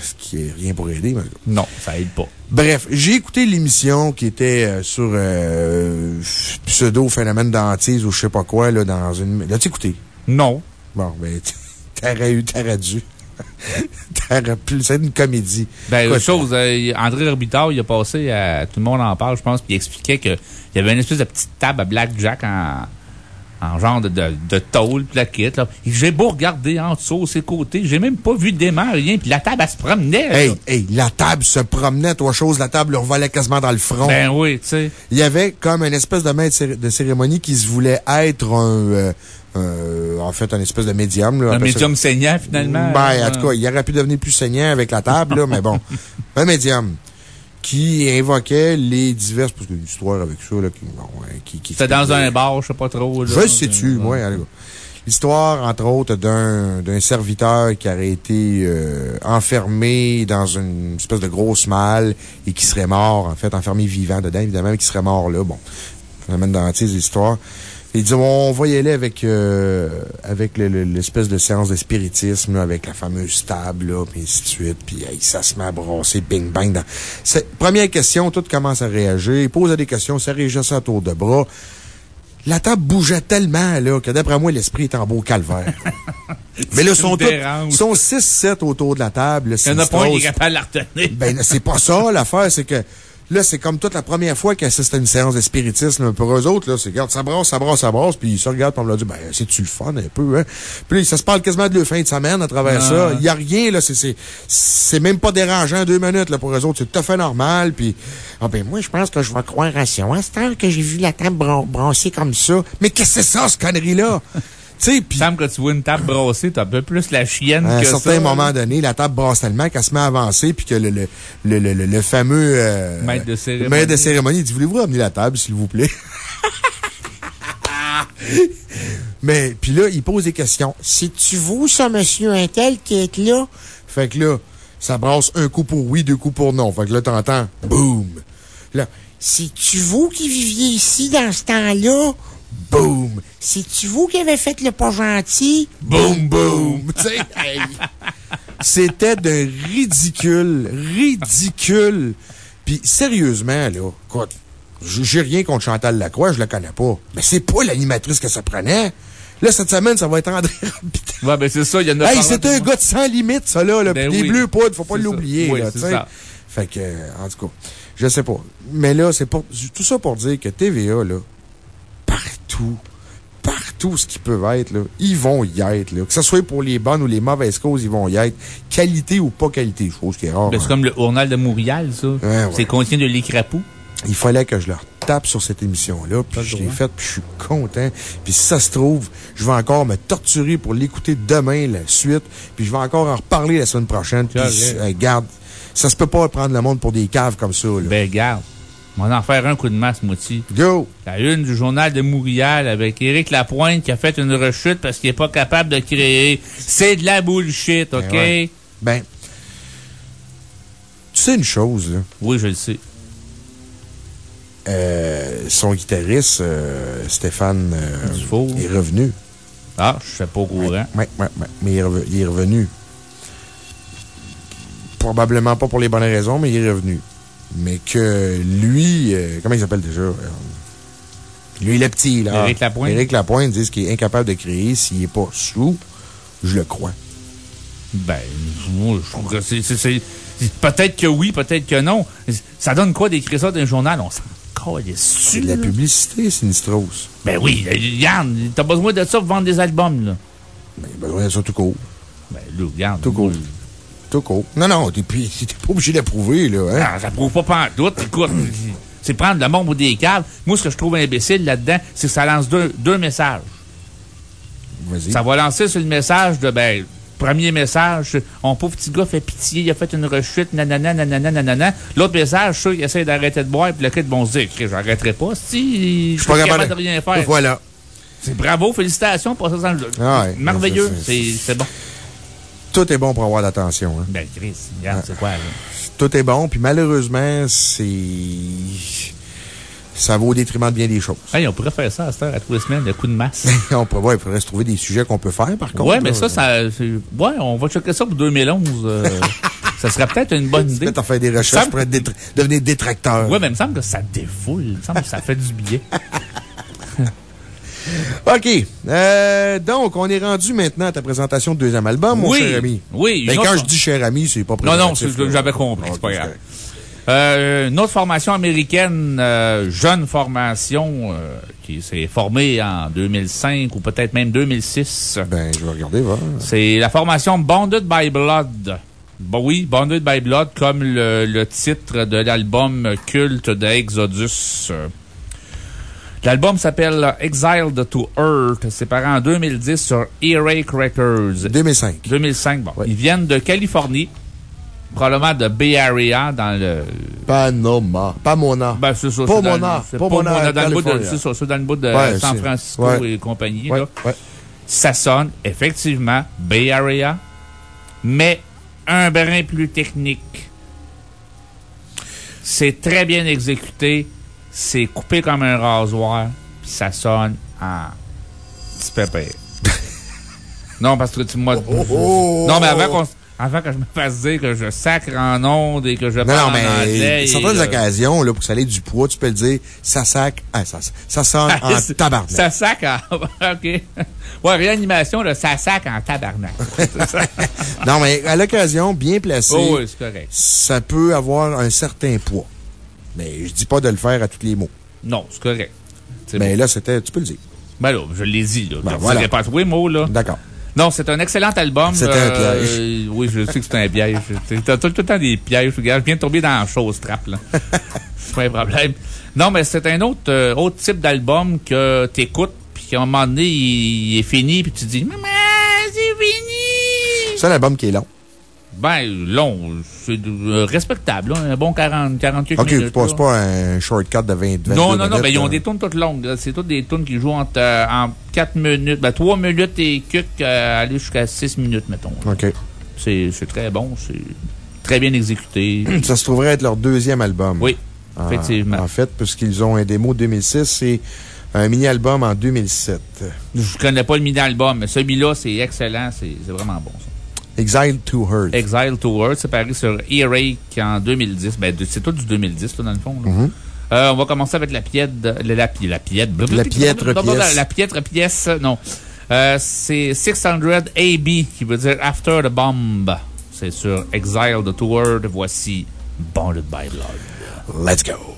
Ce qui est rien pour aider, mais Non, ça aide pas. Bref, j'ai écouté l'émission qui était euh, sur euh, pseudo-phénomène d'antise ou je sais pas quoi, là, dans une. L'as-tu écouté? Non. Bon, ben, t'aurais eu, t'aurais dû. C'est une comédie. Ben, autre chose, euh, André Herbitard, il a passé à. Tout le monde en parle, je pense, puis il expliquait qu'il y avait une espèce de petite table à Blackjack en. En genre de, de, de tôle. Et J'ai beau regarder en dessous, ses côtés, j'ai même pas vu d'aimant, rien, puis la table, elle se promenait, là. Hey, hey, la table se promenait, toi, chose, la table leur volait quasiment dans le front. Ben oui, tu sais. Il y avait comme une espèce de maître de cérémonie qui se voulait être un, euh, euh, en fait, un espèce de médium, là. Un ça- médium saignant, finalement. Ben, en Euh, tout cas, il aurait pu devenir plus saignant avec la table, là, mais bon. Un médium qui invoquait les diverses, parce qu'il y a une histoire avec ça, là, qui, bon, qui, qui C'était dans un bar, je sais pas trop. là. Je sais-tu, moi, allez. L'histoire, entre autres, d'un d'un serviteur qui aurait été euh, enfermé dans une espèce de grosse malle et qui serait mort, en fait, enfermé vivant dedans, évidemment, mais qui serait mort là. Bon, phénomène d'antise, l'histoire. Il dit, on va y aller avec, euh, avec le- le- l'espèce de séance de spiritisme, là, avec la fameuse table, là, puis ainsi de suite. Puis, hey, ça se met à brasser, bing, bang. Dans... Première question, tout commence à réagir. Il pose des questions, ça réagissait à tour de bras. La table bougeait tellement, là, que d'après moi, l'esprit est en beau calvaire. Mais là, ils sont tous, ils sont 6-7 autour de la table. là, Il y en a pas un qui est capable de la retenir. Ben, c'est pas ça, l'affaire, c'est que là, c'est comme toute la première fois qu'ils assistent à une séance de spiritisme. Pour eux autres, là, c'est, regarde, ça brasse, ça brasse, ça brasse, puis ils se regardent, puis on leur dit, ben, c'est-tu le fun, un peu, hein? Puis là, ça se parle quasiment de leur fin de semaine à travers Ah. ça. Il y a rien, là, c'est, c'est, c'est même pas dérangeant deux minutes, là, pour eux autres. C'est tout à fait normal, puis, ah, ben, moi, je pense que je vais croire à ça. À cette heure que j'ai vu la table brasser comme ça. Mais qu'est-ce que c'est ça, ce connerie-là? Sais, puis. Semble que tu vois une table brassée, t'as un peu plus la chienne À un que certain ça. moment donné, la table brasse tellement qu'elle se met à avancer, puis que le, le, le, le, le- fameux euh, Maître de cérémonie. maître de cérémonie dit Voulez-vous ramener la table, s'il vous plaît? Mais, puis là, il pose des questions. C'est-tu vous, ça, monsieur un tel, qui est là? Fait que là, ça brasse un coup pour oui, deux coups pour non. Fait que là, t'entends Boum Là, c'est-tu vous qui viviez ici dans ce temps-là? Boum C'est-tu vous qui avez fait le pas gentil? Boum, boum hey. C'était de ridicule, ridicule. Puis sérieusement, là, écoute, j'ai rien contre Chantal Lacroix, je la connais pas. Mais c'est pas l'animatrice que ça prenait. Là, cette semaine, ça va être André. Ouais, ben c'est ça, il y en a Hey, c'est un gars de sans limite, ça, là. Ben les oui. bleus poudres, faut pas l'oublier, Oui, là, ça. Fait que, en tout cas, je sais pas. Mais là, c'est pour, tout ça pour dire que TVA, là, partout, partout ce qu'ils peuvent être, là, ils vont y être, là. Que ce soit pour les bonnes ou les mauvaises causes, ils vont y être. Qualité ou pas qualité, chose qui est rare. Ben, c'est hein. comme le journal de Montréal, ça. ouais. C'est contient de l'écrapou. Il fallait que je leur tape sur cette émission-là, puis je l'ai faite, puis je suis content. Puis si ça se trouve, je vais encore me torturer pour l'écouter demain, la suite, puis je vais encore en reparler la semaine prochaine. Puis, euh, garde, ça se peut pas prendre le monde pour des caves comme ça, là. Ben, garde. On va en faire un coup de masse, Mouti. Go! La une du journal de Montréal avec Éric Lapointe qui a fait une rechute parce qu'il est pas capable de créer. C'est de la bullshit, OK? ouais. Ben, tu sais une chose, là? Oui, je le sais. Euh, son guitariste, euh, Stéphane, euh, Dufault. est revenu. Ah, je sais pas au courant. Ouais, ouais, ouais. Mais il est revenu. Probablement pas pour les bonnes raisons, mais il est revenu. Mais que lui, euh, comment il s'appelle déjà? Euh, Lui, le petit, là. Éric Lapointe. Éric Lapointe dit qu'il est incapable de créer s'il n'est pas sous. Je le crois. Ben, moi, je trouve que c'est- Peut-être que oui, peut-être que non. Ça donne quoi d'écrire ça dans un journal? On s'en C'est de la publicité, Sinistros. Ben oui, regarde, t'as besoin de ça pour vendre des albums, là. Ben, besoin de ça tout court. Ben, là, regarde. Tout court. Tout court. Non, non, t'es pas obligé d'approuver, là. Hein? Non, ça prouve pas pas en doute. Écoute, c'est prendre le monde ou des câbles. Moi, ce que je trouve imbécile là-dedans, c'est que ça lance deux, deux messages. Vas-y. Ça va lancer sur le message de, ben, premier message, on pauvre petit gars fait pitié, il a fait une rechute, nanana, nanana, nanana. L'autre message, ceux qui essaient d'arrêter de boire, puis le kid vont se OK, j'arrêterai pas, si, Je suis pas capable de rien faire. Voilà. C'est bravo, félicitations pour ça. Ah ouais. Merveilleux, c'est bon. Tout est bon pour avoir l'attention. Hein? Ben, Chris, regarde, c'est quoi, là? Tout est bon, puis malheureusement, c'est. Ça va au détriment de bien des choses. Hey, on pourrait faire ça à cette heure, à tous les semaines, le coup de masse. on peut, ouais, il faudrait se trouver des sujets qu'on peut faire, par contre. ouais, mais ça, ça. Ouais, on va checker ça pour 2011. euh, ça serait peut-être une bonne idée. Peut-être en faire des recherches pour être détra- devenir détracteur. Ouais, mais il me semble que ça défoule. Il me semble que ça fait du bien. OK. Euh, donc, on est rendu maintenant à ta présentation de deuxième album, mon Oui. cher ami. Oui, Mais une quand autre- je dis cher ami, c'est pas Non, non, j'avais compris, c'est pas grave. Euh, une autre formation américaine, euh, jeune formation, qui s'est formée en 2005 ou peut-être même 2006. Ben, je vais regarder, va. C'est la formation Bonded by Blood. Bon, oui, Bonded by Blood, comme le, le titre de l'album culte de Exodus. Euh, L'album s'appelle Exiled to Earth. C'est paru en 2010 sur Earache Records. 2005. 2005, bon. Ouais. Ils viennent de Californie, probablement de Bay Area, dans le. Panama. Pomona. Ben, c'est ça. Pas c'est dans le- bout de, c'est ça, c'est dans le bout de Ouais, San Francisco ouais. et compagnie, là. Ça sonne, effectivement, Bay Area, mais un brin plus technique. C'est très bien exécuté. C'est coupé comme un rasoir. Puis ça sonne en petit pépère. non, parce que tu m'as... oh. Non, mais avant, qu'on- avant que je me fasse dire que je sacre en ondes et que je Non, parle non, en mais anglais... et, certaines euh, occasions, là, pour que ça ait du poids, tu peux le dire, ça sac, ah, ça, ça sonne en tabarnak. Ça sac en. OK. Ouais, réanimation, là, ça sac en tabarnak. Non, mais à l'occasion, bien placé, oh, oui, c'est correct. ça peut avoir un certain poids. Mais je dis pas de le faire à tous les mots. Non, c'est correct. Mais bon. là, c'était, tu peux le dire. Ben là, je l'ai dit, là. Ben, voilà. pas tous les mots, là. D'accord. Non, c'est un excellent album. C'était un piège. Oui, je sais que c'est un piège. T'as tout, tout le temps des pièges. Regarde, je viens de tomber dans la chose trap, là. c'est pas un problème. Non, mais c'est un autre, euh, autre type d'album que t'écoutes, puis qu'à un moment donné, il, il est fini, puis tu dis, Maman, c'est fini! C'est un album qui est long. Ben, long, c'est euh, respectable, là, un bon 40, 48 OK, minutes. c'est pas, là. c'est pas un shortcut de 20, 22 Non, non, non, minutes, ben, ils ont euh. des tunes toutes longues. C'est toutes des tunes qui jouent entre, euh, en 4 minutes, ben, 3 minutes et cuc, euh, aller jusqu'à 6 minutes, mettons. là. OK. C'est très bon, c'est très bien exécuté. Ça se trouverait être leur deuxième album. oui, En- effectivement. En fait, puisqu'ils ont un démo 2006 et un mini-album en 2007. Je connais pas le mini-album, mais celui-là, c'est excellent, c'est c'est vraiment bon, ça. Exile to Hurt. Exile to Earth, c'est paru sur Earache en 2010. Ben, c'est tout du 2010, là, dans le fond. là. Mhm. Euh, on va commencer avec la piètre, la, la, la piètre, La piètre pièce. La, la piètre pièce, non. Euh, c'est 600 AB, qui veut dire After the Bomb. C'est sur Exile to Earth. Voici Bonded by Blood. Let's go.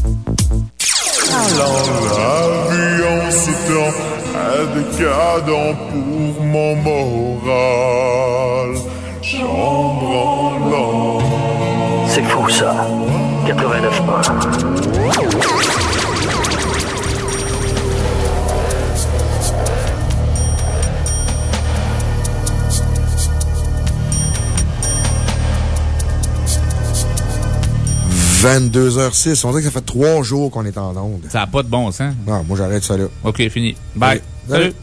Alors la vie en ce temps est décadent pour mon moral. Chambranlant. C'est fou ça. 89.1. 22h06. On dirait que ça fait trois jours qu'on est en onde. Ça n'a pas de bon sens. Non, moi j'arrête ça là. OK, fini. Bye. Salut. Salut.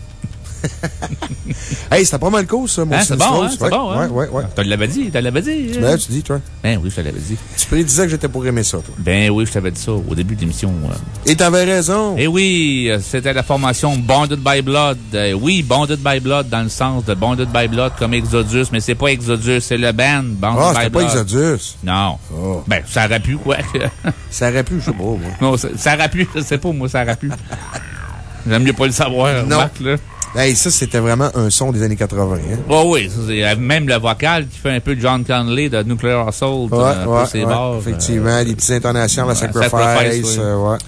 Hey, c'était pas mal cool, ça, mon Hein, c'est bon, hein, c'est Ouais, bon, hein? Ouais, ouais, ouais. Tu l'avais dit, tu l'avais dit. Tu toi? Ben oui, je te l'avais dit. Tu prédisais que j'étais pour aimer ça, toi. Ben oui, je t'avais dit ça au début de l'émission. euh. Et t'avais raison. Eh oui, euh, c'était la formation Bonded by Blood. Euh, oui, Bonded by Blood dans le sens de Bonded by Blood comme Exodus, mais c'est pas Exodus, c'est le band Bonded Ah, by c'était pas Blood. Exodus. Non. Oh. Ben, ça aurait pu, quoi. Ça aurait pu, je sais pas, moi. non, ça, ça aurait pu, je sais pas, moi, ça aurait pu. J'aime mieux pas le savoir, Non. Marc, là. Hey, ça, c'était vraiment un son des années 80, hein. Oh oui, euh, même le vocal qui fait un peu John Conley de Nuclear Assault. Ouais, euh, ouais, ouais, bords, euh, effectivement, les petites intonations, la sacrifice, euh.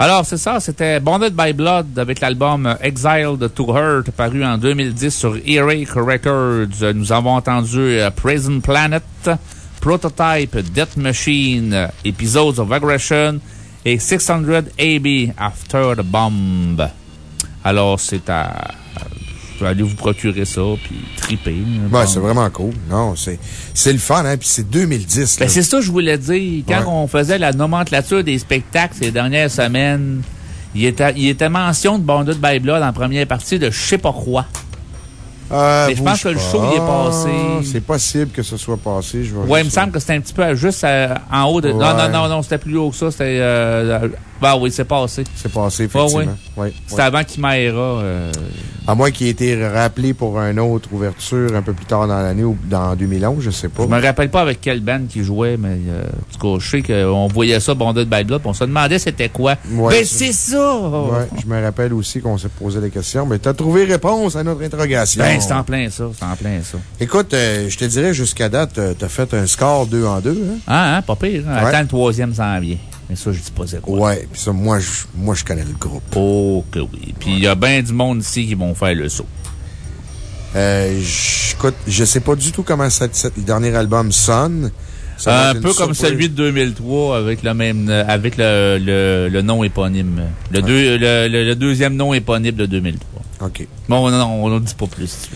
Alors, c'est ça, c'était Bonded by Blood avec l'album euh, Exiled to Hurt, paru en 2010 sur Earache Records. Euh, Nous avons entendu euh, Prison Planet, Prototype, Death Machine, euh, Episodes of Aggression et 600 AB After the Bomb. Alors, c'est à. Allez vous procurer ça, puis triper. hein, Ouais, c'est vraiment cool. Non, c'est, c'est le fun, hein, puis c'est 2010, Ben, c'est ça que je voulais dire. Quand Ouais. on faisait la nomenclature des spectacles ces dernières semaines, il était, il était mention de Bonded by Blood en première partie de je sais pas quoi. Euh, mais je pense que le show, il est passé. C'est possible que ce soit passé, je Ouais, il me semble que c'était un petit peu juste euh, en haut de. Non, non, non, non, c'était plus haut que ça. C'était. Euh, ben oui, c'est passé. C'est passé, effectivement. ouais. Ouais, C'était ouais. avant Chimera. Euh, À moins qu'il ait été rappelé pour une autre ouverture un peu plus tard dans l'année ou dans 2011, je sais pas. je me rappelle pas avec quelle band qui jouait, mais euh, en tout cas, je sais qu'on voyait ça, Bonded by Blood, puis on se demandait c'était quoi. Ouais, ben, c'est- ça! Ouais, je me rappelle aussi qu'on s'est posé des questions, mais tu as trouvé réponse à notre interrogation. Ben, c'est en plein ça, c'est en plein ça. Écoute, euh, je te dirais, jusqu'à date, tu as fait un score 2 en 2. Hein? Ah, hein, pas pire. Hein? Ouais. Attends, le troisième s'en vient. Mais ça, je dis pas c'est quoi. Ouais, puis ça, moi, je, moi, je connais le groupe. Oh, que oui. Puis il y a bien du monde ici qui vont faire le saut. Euh, écoute, je sais pas du tout comment ça, le dernier album sonne. Ça un peu comme celui de 2003 avec le même, euh, avec le, le, le nom éponyme. Le, deux, le, deuxième nom éponyme de 2003. OK. Bon, non, non, on ne dit pas plus.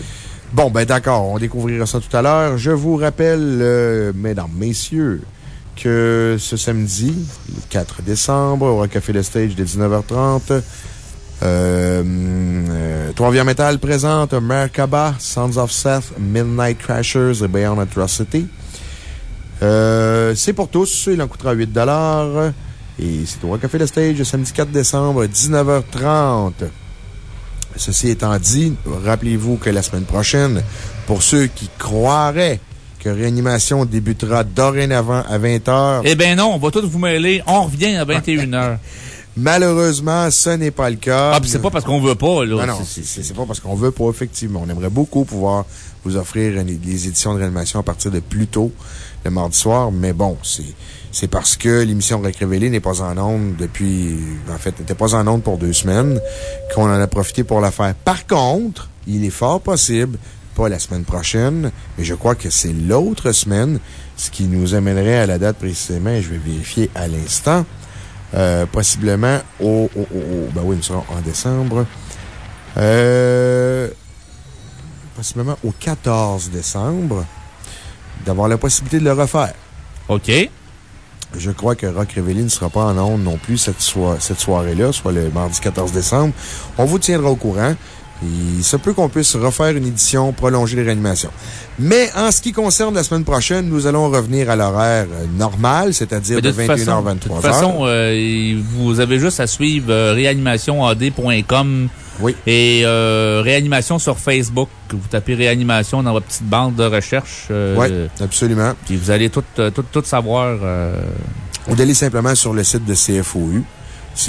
Bon, ben d'accord, on découvrira ça tout à l'heure. Je vous rappelle, euh, mesdames, messieurs, ce samedi, le 4 décembre, au Café Le Stage de 19h30, euh, euh, Trois-Rivières Metal présente Merkaba, Sons of Seth, Midnight Crashers et Beyond Atrocity. Euh, c'est pour tous, il en coûtera 8 Et c'est au Café Le Stage samedi 4 décembre, 19h30. Ceci étant dit, rappelez-vous que la semaine prochaine, pour ceux qui croiraient que Réanimation débutera dorénavant à 20h, Eh ben non, on va tous vous mêler. On revient à 21h. Malheureusement, ce n'est pas le cas. Ah, puis c'est pas parce qu'on veut pas, là. Non, non, c'est pas parce qu'on veut pas, effectivement. On aimerait beaucoup pouvoir vous offrir les éditions de réanimation à partir de plus tôt le mardi soir, mais bon, c'est parce que l'émission Rock Révélé n'est pas en onde depuis, en fait, n'était pas en onde pour deux semaines, qu'on en a profité pour la faire. Par contre, il est fort possible, pas la semaine prochaine, mais je crois que c'est l'autre semaine, ce qui nous amènerait à la date précisément, et je vais vérifier à l'instant, euh, possiblement au, au, au, Ben oui, nous serons en décembre. Euh, possiblement au 14 décembre, d'avoir la possibilité de le refaire. OK. Je crois que Rock Révélé ne sera pas en ondes non plus cette, cette soirée-là, soit le mardi 14 décembre. On vous tiendra au courant. Il se peut qu'on puisse refaire une édition prolongée de réanimation. Mais en ce qui concerne la semaine prochaine, nous allons revenir à l'horaire euh, normal, c'est-à-dire de, 21h à 23h. De toute façon, euh, vous avez juste à suivre euh, réanimationad.com. Oui. Et réanimation sur Facebook. Vous tapez réanimation dans votre petite bande de recherche. oui, absolument. Puis vous allez tout, tout, tout savoir. Vous allez simplement sur le site de CFOU.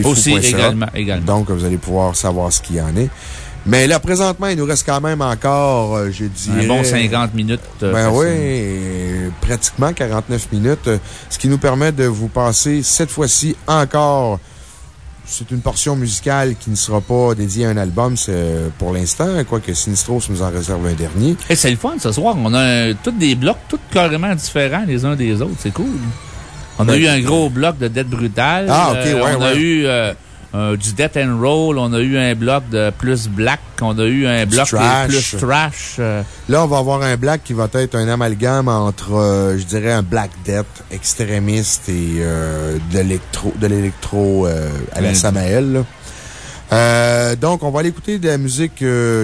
Aussi, également, également. Donc, vous allez pouvoir savoir ce qu'il y en est. Mais là, présentement, il nous reste quand même encore, euh, je dirais. Un bon 50 minutes. Euh, ben oui, pratiquement 49 minutes. Euh, ce qui nous permet de vous passer cette fois-ci encore. C'est une portion musicale qui ne sera pas dédiée à un album pour l'instant, quoique Sinistros nous en réserve un dernier. Et c'est le fun ce soir. On a tous des blocs, tous carrément différents les uns des autres. C'est cool. On a eu un gros bloc de Dead Brutal. Ah, ok, ouais, On a eu euh, du Death and Roll, on a eu un bloc de plus black, on a eu un bloc de plus trash. Euh. Là, on va avoir un black qui va être un amalgame entre, euh, je dirais, un black death extrémiste et de l'électro à la mm. Samael. donc, on va aller écouter de la musique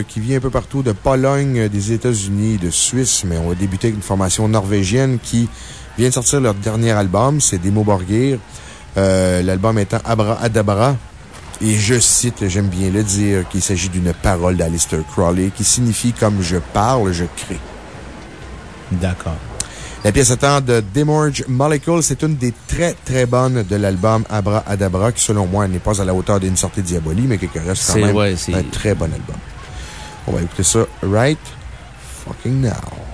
qui vient un peu partout de Pologne, des États-Unis, de Suisse, mais on va débuter avec une formation norvégienne qui vient de sortir leur dernier album, c'est Demo Borgir. L'album étant Abra Adabra. Et je cite, j'aime bien le dire, qu'il s'agit d'une parole d'Alistair Crowley qui signifie comme je parle, je crée. D'accord. La pièce attend de Demorge Molecule. C'est une des très, très bonnes de l'album Abra Adabra, qui, selon moi, n'est pas à la hauteur d'une sortie Diabolie, mais qui reste quand même un très bon album. On va écouter ça right fucking now.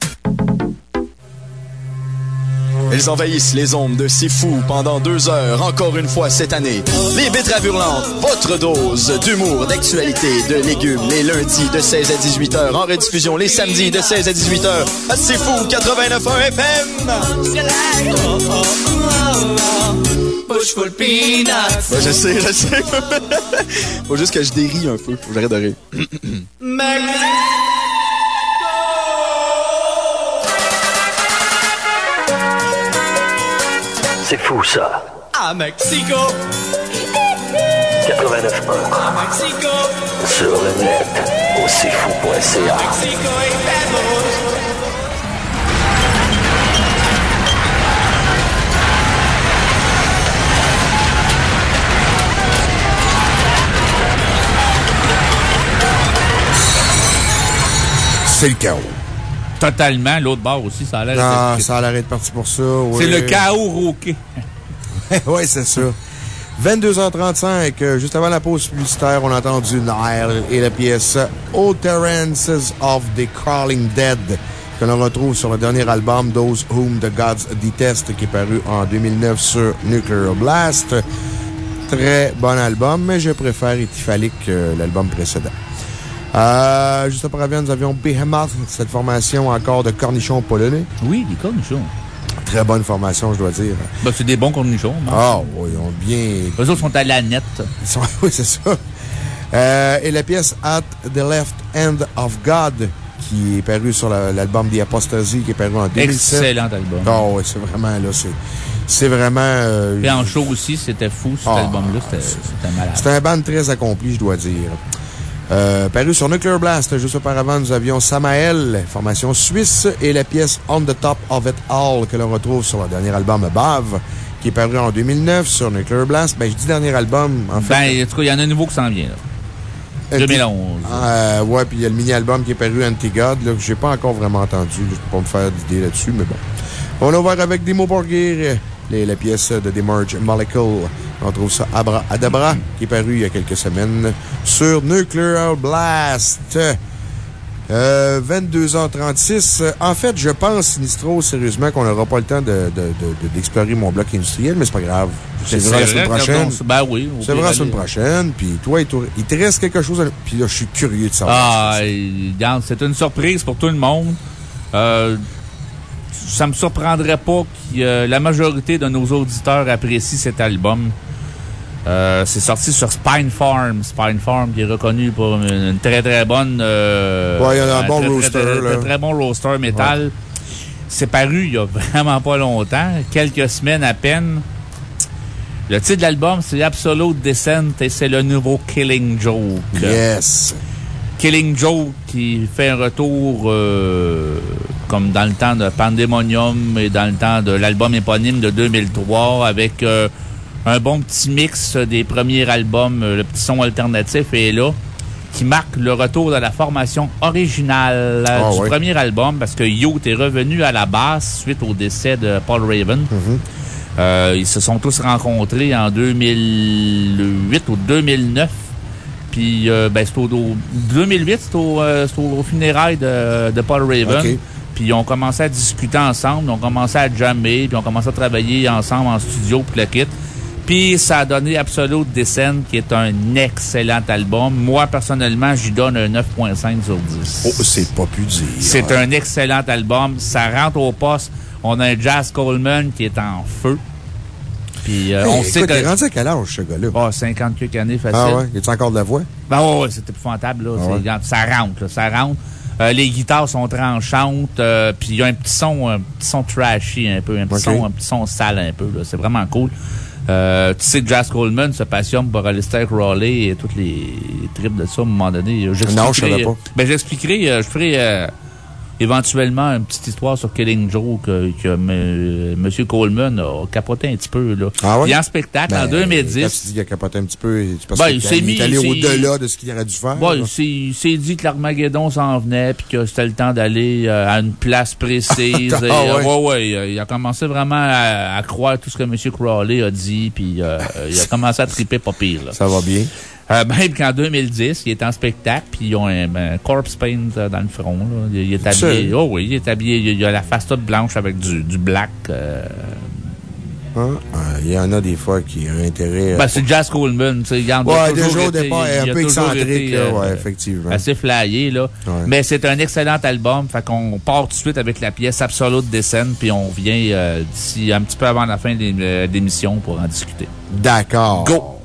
Ils envahissent les ondes de C'est Fou pendant deux heures, encore une fois cette année. Les Betteraves Hurlantes, votre dose d'humour, d'actualité, de légumes, les lundis de 16 à 18 heures, en rediffusion les samedis de 16 à 18 heures, à C'est Fou 89.1 FM. Je sais, je sais. Faut juste que je dérie un peu. Faut que j'arrête de rire. C'est fou ça. À Mexico. 89.1 À Mexico. sur le net au cfou.ca. C'est le chaos. Totalement. L'autre bord aussi, ça a l'air Non, d'être- ça a l'air d'être parti pour ça. oui. C'est le chaos roqué. oui, c'est ça. 22h35, euh, juste avant la pause publicitaire, on a entendu Nile et la pièce Utterances of the Crawling Dead, que l'on retrouve sur le dernier album Those Whom the Gods Detest, qui est paru en 2009 sur Nuclear Blast. Très bon album, mais je préfère Etifalic que l'album précédent. Euh, juste auparavant, nous avions Behemoth, cette formation encore de cornichons polonais. Oui, des cornichons. Très bonne formation, je dois dire. Ben, c'est des bons cornichons. moi. Ah, oui, ils ont bien. Eux autres sont à la nette. Ils sont- oui, c'est ça. Euh, et la pièce At the Left End of God, qui est parue sur la- l'album The Apostasy, qui est paru en 2007. Excellent album. Ah, oui, c'est vraiment, là, c'est. C'est vraiment. euh, en show aussi, c'était fou, cet Ah, album-là. C'était c'était malade. C'est un band très accompli, je dois dire. Euh, paru sur Nuclear Blast, juste auparavant, nous avions Samael, formation suisse, et la pièce On the Top of It All, que l'on retrouve sur le dernier album Above, qui est paru en 2009 sur Nuclear Blast. Ben, je dis dernier album, en fait. Ben, en tout cas, il y en a un nouveau qui s'en vient, là. Anti- 2011. Euh, ouais, puis il y a le mini-album qui est paru Anti-God, là, que j'ai pas encore vraiment entendu. Je peux pas me faire d'idée là-dessus, mais bon. On a ouvert avec Demo Borgir, les, la pièce de Demerge Molecule. On trouve ça Abra Adabra, qui est paru il y a quelques semaines sur Nuclear Blast. Euh, 22h36. Euh, En fait, je pense, Sinistro, sérieusement, qu'on n'aura pas le temps de- de- de- de- d'explorer mon bloc industriel, mais c'est pas grave. C'est vrai la semaine prochaine. ben oui, C'est vrai la semaine prochaine. Puis toi, il te, il te reste quelque chose à. Puis là, je suis curieux de savoir. Ah, regarde, c'est une surprise pour tout le monde. Euh, ça me surprendrait pas que euh, la majorité de nos auditeurs apprécient cet album. Euh, c'est sorti sur Spine Farm. Spine Farm qui est reconnu pour une, une très très bonne. euh, Ouais, il y a un bon très, très, Très, là. très, très bon roster métal. C'est paru il y a vraiment pas longtemps, quelques semaines à peine. Le titre de l'album, c'est Absolute Descent et c'est le nouveau Killing Joke. Yes. Killing Joke qui fait un retour euh, comme dans le temps de Pandemonium et dans le temps de l'album éponyme de 2003 avec euh, un bon petit mix des premiers albums. Euh, Le petit son alternatif est là. qui marque le retour de la formation originale euh, Ah, du premier album parce que Youth est revenu à la basse suite au décès de Paul Raven. Mm-hmm. Euh, ils se sont tous rencontrés en 2008 ou 2009. Puis, euh, ben, c'est au, au- 2008, c'est au, euh, funérailles de, de Paul Raven. Puis, ils ont commencé à discuter ensemble, ils ont commencé à jammer, puis ils ont commencé à travailler ensemble en studio pour le kit. Puis, ça a donné Absolute Descent, qui est un excellent album. Moi, personnellement, j'y donne un 9.5 sur 10. Oh, c'est pas plus dire. C'est un excellent album. Ça rentre au poste. On a un Jazz Coleman qui est en feu. Puis, euh, Hey, on sait écoute, il est que. rendu à quel âge, ce gars-là? Ah, 50 quelques années facile. Ah ouais? Y a-tu encore de la voix? Ben ouais, ouais, c'est épouvantable, là. Ah ouais? Ça rentre, là, ça rentre. Euh, les guitares sont tranchantes, euh, puis il y a un petit son, un petit son trashy un peu, un petit, son, un petit son sale un peu. C'est vraiment cool. Euh, tu sais que Jazz Coleman se passionne pour Alistair Crowley et toutes les tripes de ça à un moment donné. J'expliquerai- Non, je savais pas. Ben, j'expliquerai, euh, je ferai euh, éventuellement une petite histoire sur Killing Joke que, que M. Coleman a capoté un petit peu, là. Ah ouais? Il y a un spectacle en Ben, Quand 2010. tu dis qu'il a capoté un petit peu, c'est parce Ben, qu'il est mis- allé au-delà de ce qu'il aurait dû faire. Là. il s'est- dit que l'Armageddon s'en venait, puis que c'était le temps d'aller euh, à une place précise. Ah Et, euh, ouais? ouais, ouais, il a commencé vraiment à, à croire tout ce que M. Crowley a dit, puis euh, il a commencé à triper pas pire. Là. Ça va bien. Euh, même qu'en 2010, il est en spectacle, puis ils ont un, un corpse paint euh, dans le front. Là. Il, il est habillé. Oh oui, il est habillé. Il, il a la face toute blanche avec du, du black. euh, Hein? Euh, Il y en a des fois qui ont intérêt. ben, c'est Jazz Coleman, tu sais. il en a Ouais, toujours déjà au été- départ, il- un a peu toujours excentrique, été, là, ouais, effectivement. Assez flyé, là. Ouais. Mais c'est un excellent album. Fait qu'on part tout de suite avec la pièce Absolute Descent, puis on vient euh, d'ici un petit peu avant la fin de l'émission pour en discuter. D'accord. Go!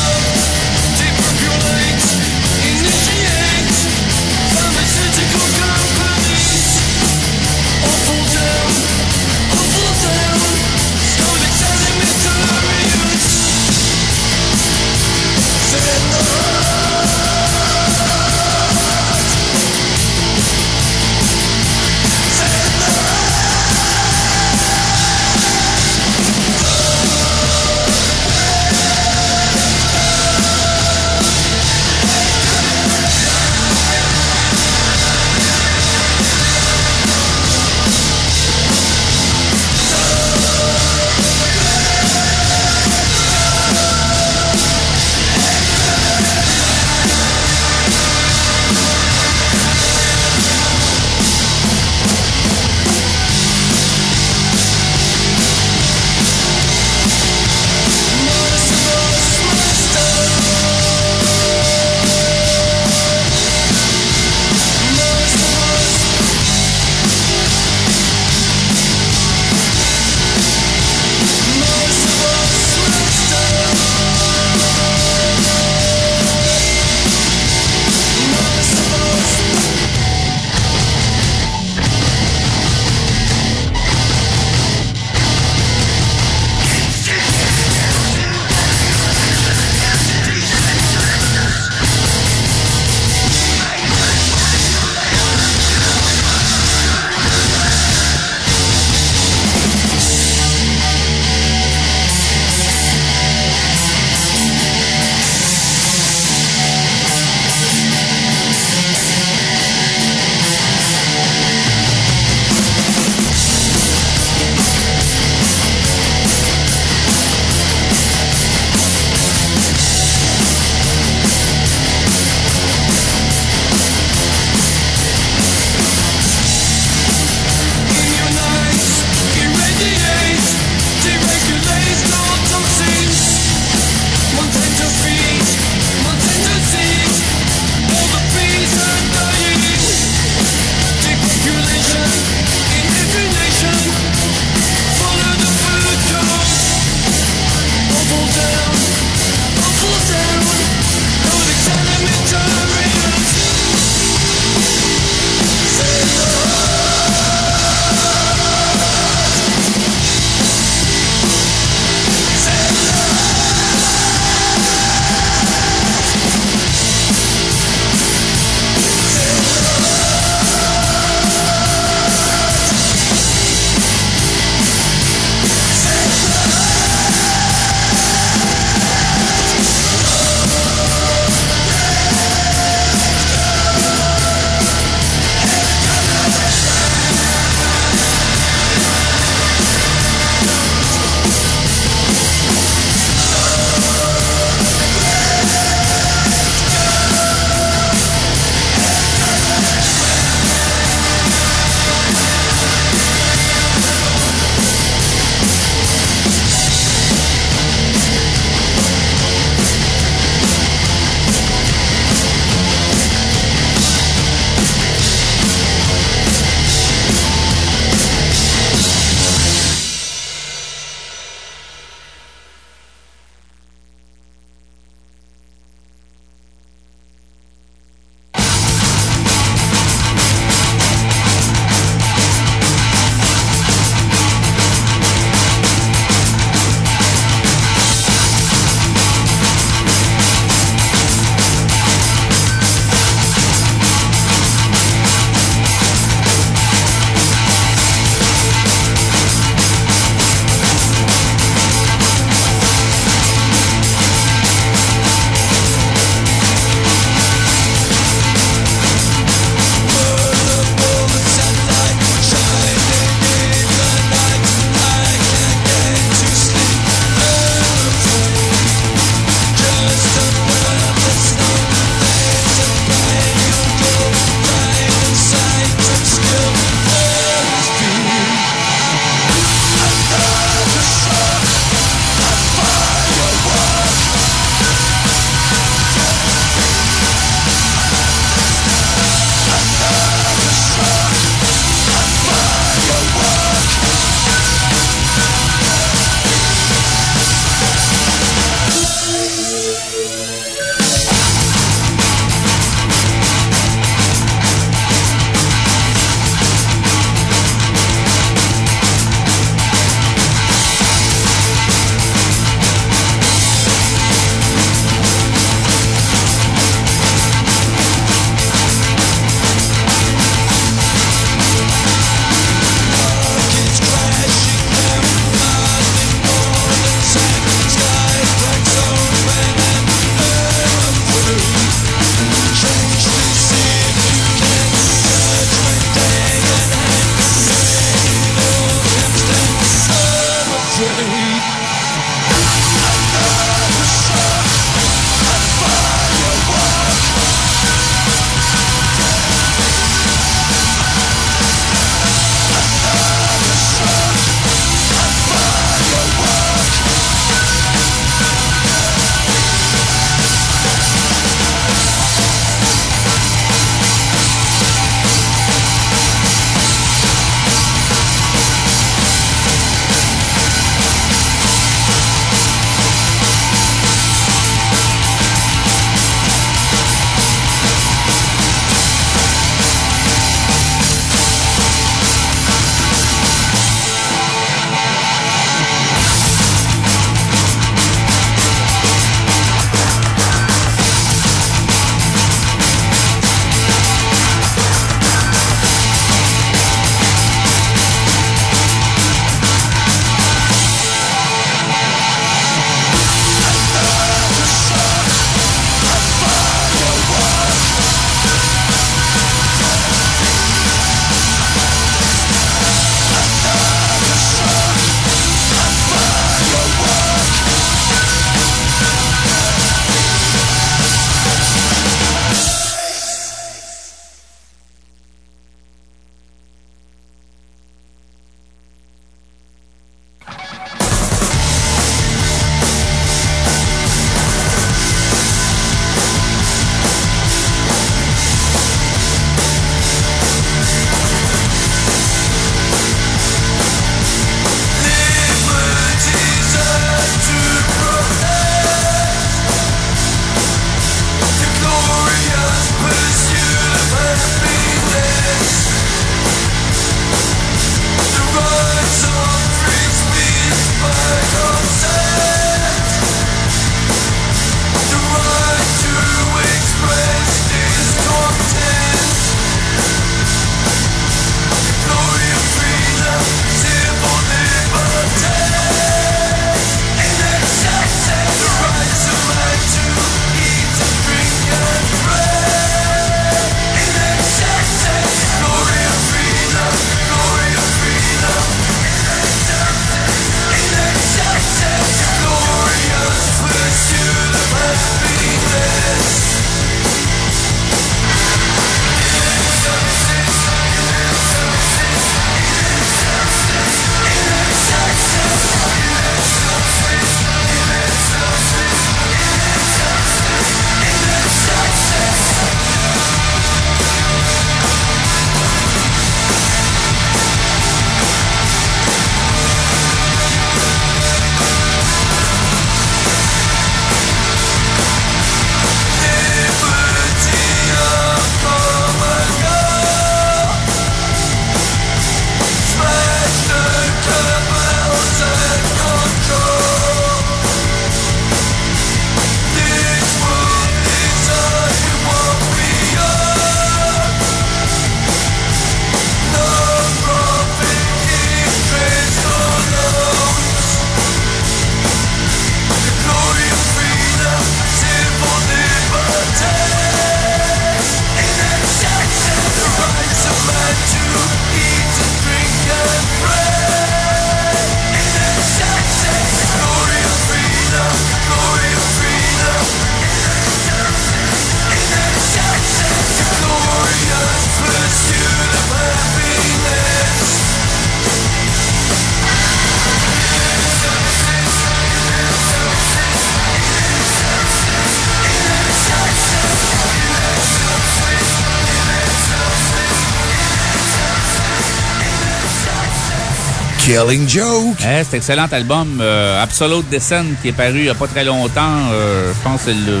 Killing Joke. Eh, cet excellent album euh, Absolute Descent qui est paru il n'y a pas très longtemps. euh, je pense que c'est le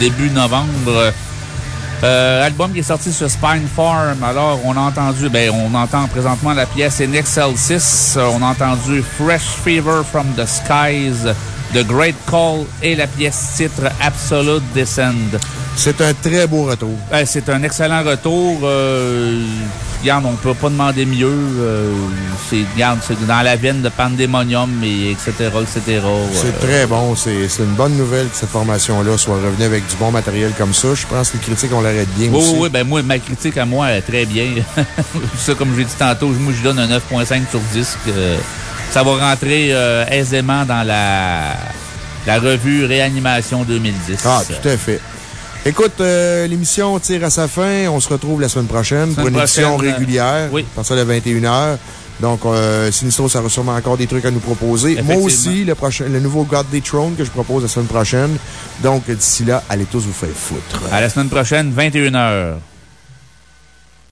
début novembre. Euh, album qui est sorti sur Spine Farm. Alors, on a entendu, ben, on entend présentement la pièce In Excel 6. Euh, On a entendu Fresh Fever from the Skies, The Great Call et la pièce titre Absolute Descend. C'est un très beau retour. Eh, c'est un excellent retour. Euh, regarde, on peut pas demander mieux. Euh, c'est, regarde, c'est dans la veine de Pandemonium, et etc., etc. C'est Euh, très bon. C'est c'est une bonne nouvelle que cette formation-là soit revenue avec du bon matériel comme ça. Je pense que les critiques, on l'arrête bien Oui, aussi. oui, oui, ben moi, ma critique à moi est très bien. ça, comme je l'ai dit tantôt, moi, je donne un 9.5 sur 10. que ça va rentrer euh, aisément dans la, la revue Réanimation 2010. Ah, tout à fait. Écoute, euh, l'émission tire à sa fin. On se retrouve la semaine prochaine pour une prochaine, euh, régulière. oui. À partir de 21h. Donc, euh, Sinistro, ça aura sûrement encore des trucs à nous proposer. Moi aussi, le, prochain, le nouveau God des Throne que je propose la semaine prochaine. Donc, d'ici là, allez tous vous faire foutre. À la semaine prochaine, 21h.